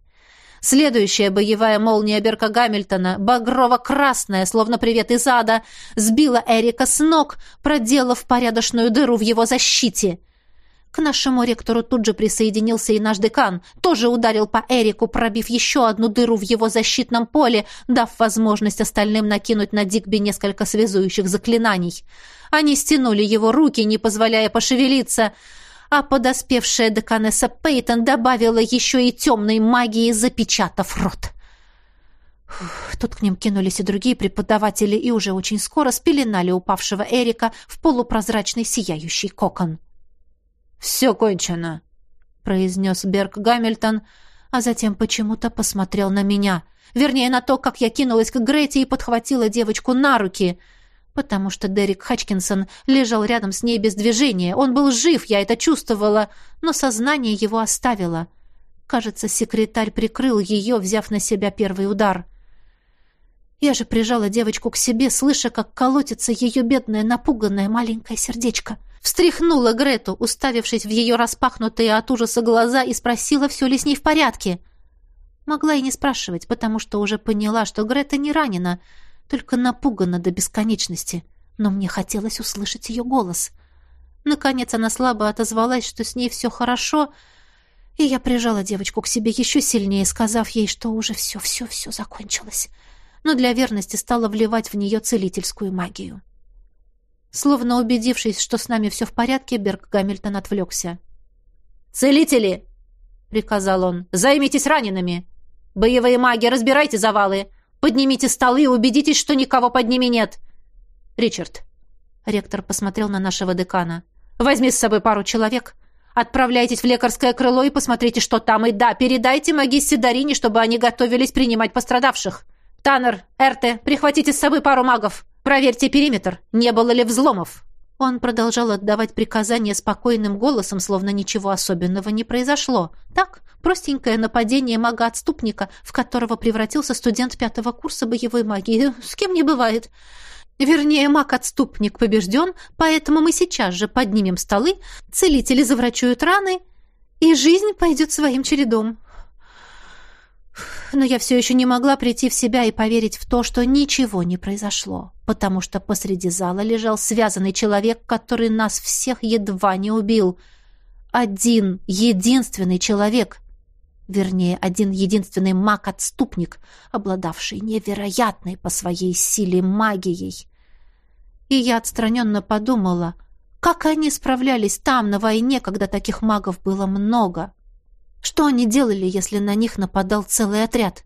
Следующая боевая молния Берка Гамильтона, багрово-красная, словно привет из ада, сбила Эрика с ног, проделав порядочную дыру в его защите — к нашему ректору тут же присоединился и наш декан. Тоже ударил по Эрику, пробив еще одну дыру в его защитном поле, дав возможность остальным накинуть на Дигби несколько связующих заклинаний. Они стянули его руки, не позволяя пошевелиться, а подоспевшая деканесса Пейтон добавила еще и темной магии, запечатав рот. Тут к ним кинулись и другие преподаватели, и уже очень скоро спеленали упавшего Эрика в полупрозрачный сияющий кокон. «Все кончено», — произнес Берг Гамильтон, а затем почему-то посмотрел на меня. Вернее, на то, как я кинулась к Грете и подхватила девочку на руки, потому что Дерек Хачкинсон лежал рядом с ней без движения. Он был жив, я это чувствовала, но сознание его оставило. Кажется, секретарь прикрыл ее, взяв на себя первый удар. Я же прижала девочку к себе, слыша, как колотится ее бедное, напуганное маленькое сердечко. — Встряхнула Грету, уставившись в ее распахнутые от ужаса глаза, и спросила, все ли с ней в порядке. Могла и не спрашивать, потому что уже поняла, что Грета не ранена, только напугана до бесконечности. Но мне хотелось услышать ее голос. Наконец она слабо отозвалась, что с ней все хорошо, и я прижала девочку к себе еще сильнее, сказав ей, что уже все-все-все закончилось. Но для верности стала вливать в нее целительскую магию. Словно убедившись, что с нами все в порядке, Берг Гамильтон отвлекся. «Целители!» — приказал он. «Займитесь ранеными! Боевые маги, разбирайте завалы! Поднимите столы и убедитесь, что никого под ними нет!» Ричард. Ректор посмотрел на нашего декана. Возьми с собой пару человек. Отправляйтесь в лекарское крыло и посмотрите, что там. И да, передайте магиссе Дарине, чтобы они готовились принимать пострадавших. Таннер, Эрте, прихватите с собой пару магов. Проверьте периметр. Не было ли взломов? Он продолжал отдавать приказания спокойным голосом, словно ничего особенного не произошло. Так, простенькое нападение мага-отступника, в которого превратился студент пятого курса боевой магии. С кем не бывает. Вернее, маг-отступник побежден, поэтому мы сейчас же поднимем столы, целители заврачуют раны, и жизнь пойдет своим чередом. Но я все еще не могла прийти в себя и поверить в то, что ничего не произошло, потому что посреди зала лежал связанный человек, который нас всех едва не убил. Один, единственный человек, вернее, один единственный маг-отступник, обладавший невероятной по своей силе магией. И я отстраненно подумала, как они справлялись там, на войне, когда таких магов было много. Что они делали, если на них нападал целый отряд?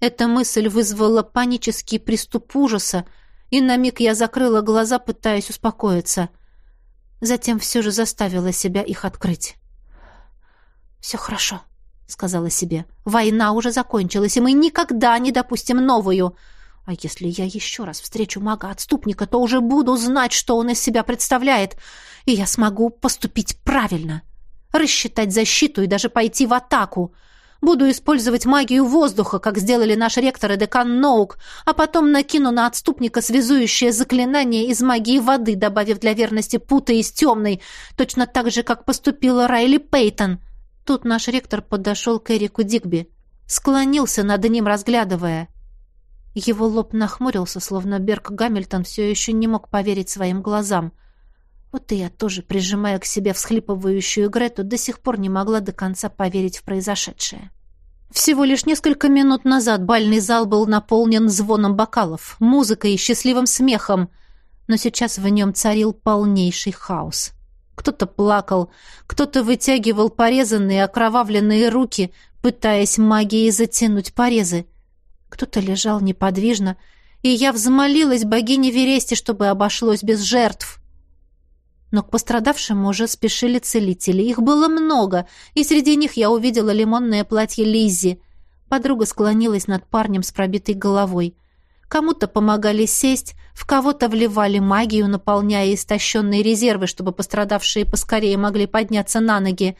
Эта мысль вызвала панический приступ ужаса, и на миг я закрыла глаза, пытаясь успокоиться. Затем все же заставила себя их открыть. «Все хорошо», — сказала себе. «Война уже закончилась, и мы никогда не допустим новую. А если я еще раз встречу мага-отступника, то уже буду знать, что он из себя представляет, и я смогу поступить правильно, рассчитать защиту и даже пойти в атаку. Буду использовать магию воздуха, как сделали наш ректор и декан Ноук, а потом накину на отступника связующее заклинание из магии воды, добавив для верности путы из темной, точно так же, как поступила Райли Пейтон. Тут наш ректор подошел к Эрику Дигби, склонился над ним, разглядывая. Его лоб нахмурился, словно Берг Гамильтон все еще не мог поверить своим глазам. Вот и я тоже, прижимая к себе всхлипывающую Грету, до сих пор не могла до конца поверить в произошедшее. Всего лишь несколько минут назад бальный зал был наполнен звоном бокалов, музыкой и счастливым смехом, но сейчас в нем царил полнейший хаос. Кто-то плакал, кто-то вытягивал порезанные окровавленные руки, пытаясь магией затянуть порезы — кто-то лежал неподвижно, и я взмолилась богине Вересте, чтобы обошлось без жертв. Но к пострадавшим уже спешили целители. Их было много, и среди них я увидела лимонное платье Лиззи. Подруга склонилась над парнем с пробитой головой. Кому-то помогали сесть, в кого-то вливали магию, наполняя истощенные резервы, чтобы пострадавшие поскорее могли подняться на ноги.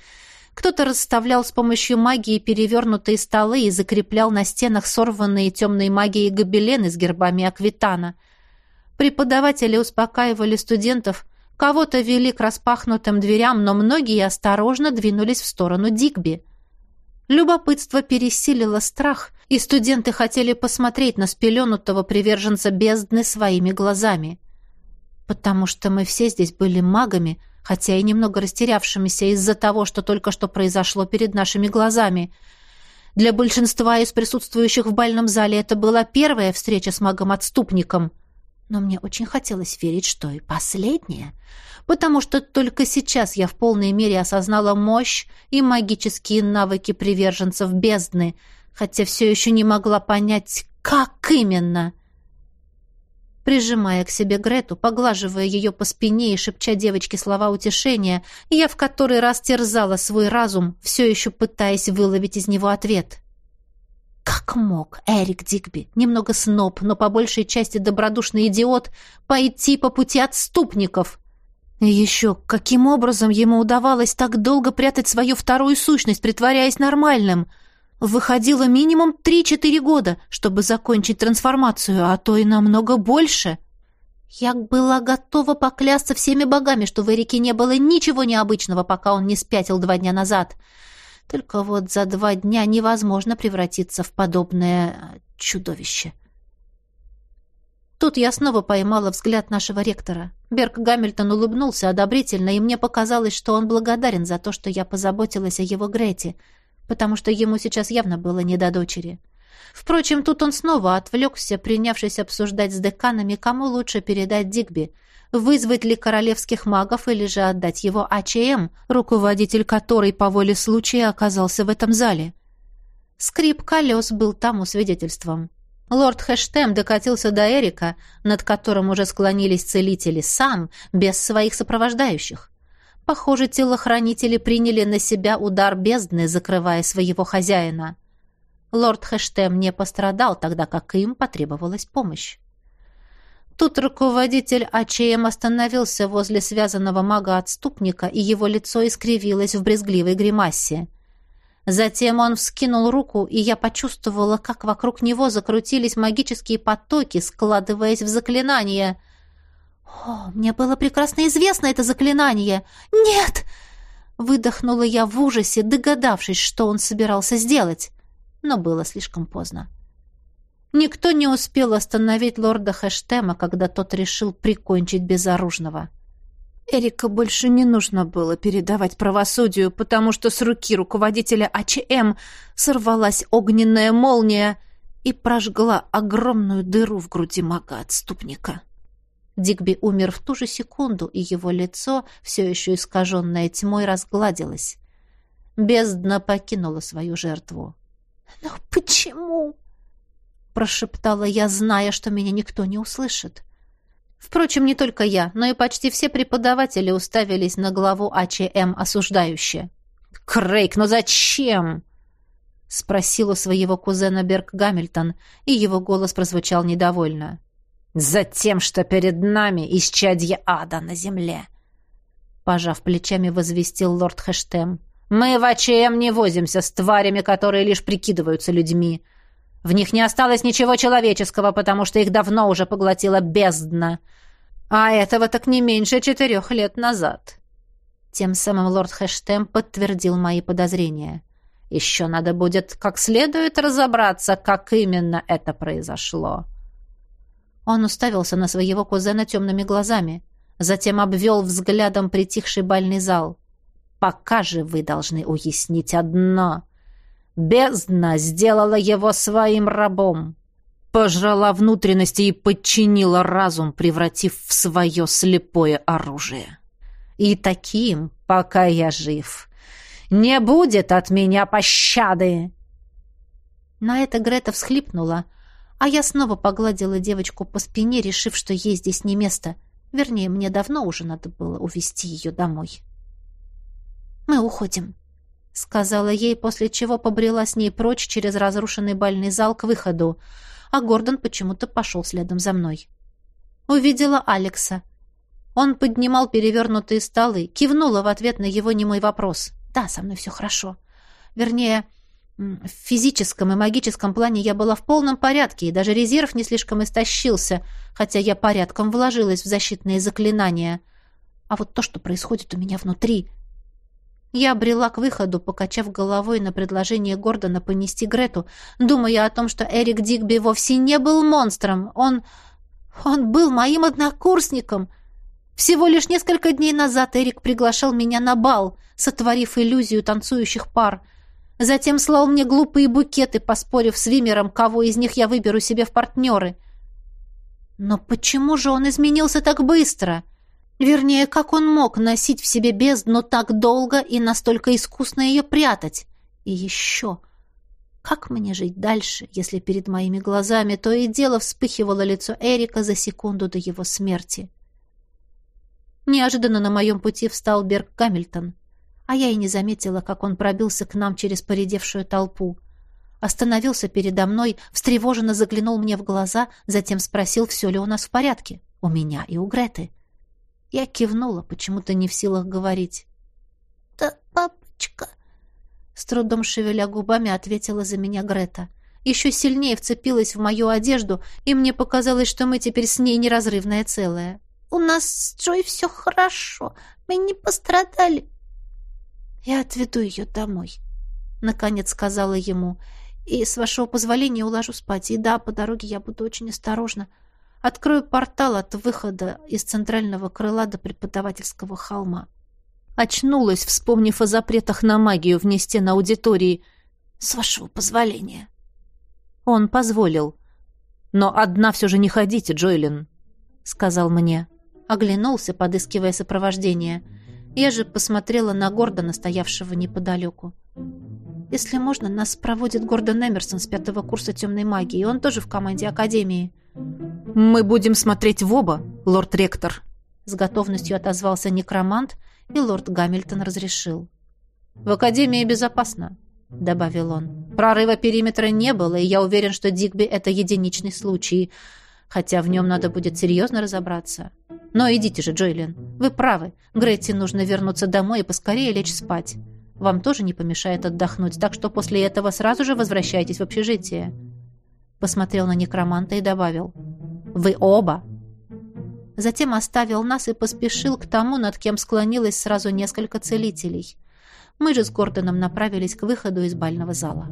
Кто-то расставлял с помощью магии перевернутые столы и закреплял на стенах сорванные темной магией гобелены с гербами Аквитана. Преподаватели успокаивали студентов, кого-то вели к распахнутым дверям, но многие осторожно двинулись в сторону Дигби. Любопытство пересилило страх, и студенты хотели посмотреть на спеленутого приверженца бездны своими глазами. Потому что мы все здесь были магами, хотя и немного растерявшимися из-за того, что только что произошло перед нашими глазами. Для большинства из присутствующих в бальном зале это была первая встреча с магом-отступником. Но мне очень хотелось верить, что и последняя, потому что только сейчас я в полной мере осознала мощь и магические навыки приверженцев бездны, хотя все еще не могла понять, как именно — Прижимая к себе Грету, поглаживая ее по спине и шепча девочке слова утешения, я в который раз терзала свой разум, все еще пытаясь выловить из него ответ. Как мог Эрик Дигби, немного сноб, но по большей части добродушный идиот, пойти по пути отступников? И еще, каким образом ему удавалось так долго прятать свою вторую сущность, притворяясь нормальным — Выходило минимум 3-4 года, чтобы закончить трансформацию, а то и намного больше. Я была готова поклясться всеми богами, что в Эрике не было ничего необычного, пока он не спятил два дня назад. Только вот за два дня невозможно превратиться в подобное чудовище. Тут я снова поймала взгляд нашего ректора. Берг Гамильтон улыбнулся одобрительно, и мне показалось, что он благодарен за то, что я позаботилась о его Грете — потому что ему сейчас явно было не до дочери. Впрочем, тут он снова отвлекся, принявшись обсуждать с деканами, кому лучше передать Дигби, вызвать ли королевских магов или же отдать его АЧМ, руководитель которой по воле случая оказался в этом зале. Скрип колес был тому свидетельством. Лорд Хэштем докатился до Эрика, над которым уже склонились целители, сам, без своих сопровождающих. Похоже, телохранители приняли на себя удар бездны, закрывая своего хозяина. Лорд Хэштем не пострадал, тогда как им потребовалась помощь. Тут руководитель АЧМ остановился возле связанного мага-отступника, и его лицо искривилось в брезгливой гримасе. Затем он вскинул руку, и я почувствовала, как вокруг него закрутились магические потоки, складываясь в заклинание. «О, мне было прекрасно известно это заклинание! Нет!» Выдохнула я в ужасе, догадавшись, что он собирался сделать. Но было слишком поздно. Никто не успел остановить лорда Хэштема, когда тот решил прикончить безоружного. Эрика больше не нужно было передавать правосудию, потому что с руки руководителя АЧМ сорвалась огненная молния и прожгла огромную дыру в груди мага-отступника. Дигби умер в ту же секунду, и его лицо, все еще искаженное тьмой, разгладилось. Бездна покинула свою жертву. «Но почему?» — прошептала я, зная, что меня никто не услышит. Впрочем, не только я, но и почти все преподаватели уставились на главу АЧМ осуждающе. «Крейг, ну зачем?» — спросил у своего кузена Берг Гамильтон, и его голос прозвучал недовольно. «Затем, что перед нами исчадье ада на земле!» Пожав плечами, возвестил лорд Хэштем. «Мы в АЧМ не возимся с тварями, которые лишь прикидываются людьми. В них не осталось ничего человеческого, потому что их давно уже поглотила бездна. А этого так не меньше четырех лет назад». Тем самым лорд Хэштем подтвердил мои подозрения. «Еще надо будет как следует разобраться, как именно это произошло». Он уставился на своего кузена темными глазами, затем обвел взглядом притихший бальный зал. «Пока же вы должны уяснить одно. Бездна сделала его своим рабом, пожрала внутренности и подчинила разум, превратив в свое слепое оружие. И таким, пока я жив, не будет от меня пощады!» На это Грета всхлипнула — а я снова погладила девочку по спине, решив, что ей здесь не место. Вернее, мне давно уже надо было увезти ее домой. «Мы уходим», — сказала ей, после чего побрела с ней прочь через разрушенный бальный зал к выходу, а Гордон почему-то пошел следом за мной. Увидела Алекса. Он поднимал перевернутые столы, кивнула в ответ на его немой вопрос. «Да, со мной все хорошо. Вернее, в физическом и магическом плане я была в полном порядке, и даже резерв не слишком истощился, хотя я порядком вложилась в защитные заклинания. А вот то, что происходит у меня внутри... Я брела к выходу, покачав головой на предложение Гордона понести Грету, думая о том, что Эрик Дигби вовсе не был монстром. Он... он был моим однокурсником. Всего лишь несколько дней назад Эрик приглашал меня на бал, сотворив иллюзию танцующих пар — Затем слал мне глупые букеты, поспорив с Вимером, кого из них я выберу себе в партнеры. Но почему же он изменился так быстро? Вернее, как он мог носить в себе бездну так долго и настолько искусно ее прятать? И еще... Как мне жить дальше, если перед моими глазами то и дело вспыхивало лицо Эрика за секунду до его смерти? Неожиданно на моем пути встал Берг Гамильтон а я и не заметила, как он пробился к нам через поредевшую толпу. Остановился передо мной, встревоженно заглянул мне в глаза, затем спросил, все ли у нас в порядке, у меня и у Греты. Я кивнула, почему-то не в силах говорить. «Да, папочка!» С трудом шевеля губами ответила за меня Грета. Еще сильнее вцепилась в мою одежду, и мне показалось, что мы теперь с ней неразрывное целое. «У нас с Джой все хорошо. Мы не пострадали. «Я отведу ее домой», — наконец сказала ему. «И, с вашего позволения, уложу спать. И да, по дороге я буду очень осторожна. Открою портал от выхода из центрального крыла до преподавательского холма». Очнулась, вспомнив о запретах на магию вне стен аудитории. «С вашего позволения». Он позволил. «Но одна все же не ходите, Джойлин», — сказал мне. Оглянулся, подыскивая сопровождение. «Я же посмотрела на Гордона, стоявшего неподалеку. Если можно, нас проводит Гордон Эмерсон с пятого курса темной магии. Он тоже в команде Академии. Мы будем смотреть в оба, лорд-ректор. С готовностью отозвался некромант, и лорд Гамильтон разрешил. В Академии безопасно, добавил он. Прорыва периметра не было, и я уверен, что Дигби — это единичный случай, хотя в нем надо будет серьезно разобраться. Но идите же, Джойлен. Вы правы. Гретти нужно вернуться домой и поскорее лечь спать. Вам тоже не помешает отдохнуть, так что после этого сразу же возвращайтесь в общежитие. Посмотрел на некроманта и добавил. Вы оба. Затем оставил нас и поспешил к тому, над кем склонилось сразу несколько целителей. Мы же с Гордоном направились к выходу из бального зала.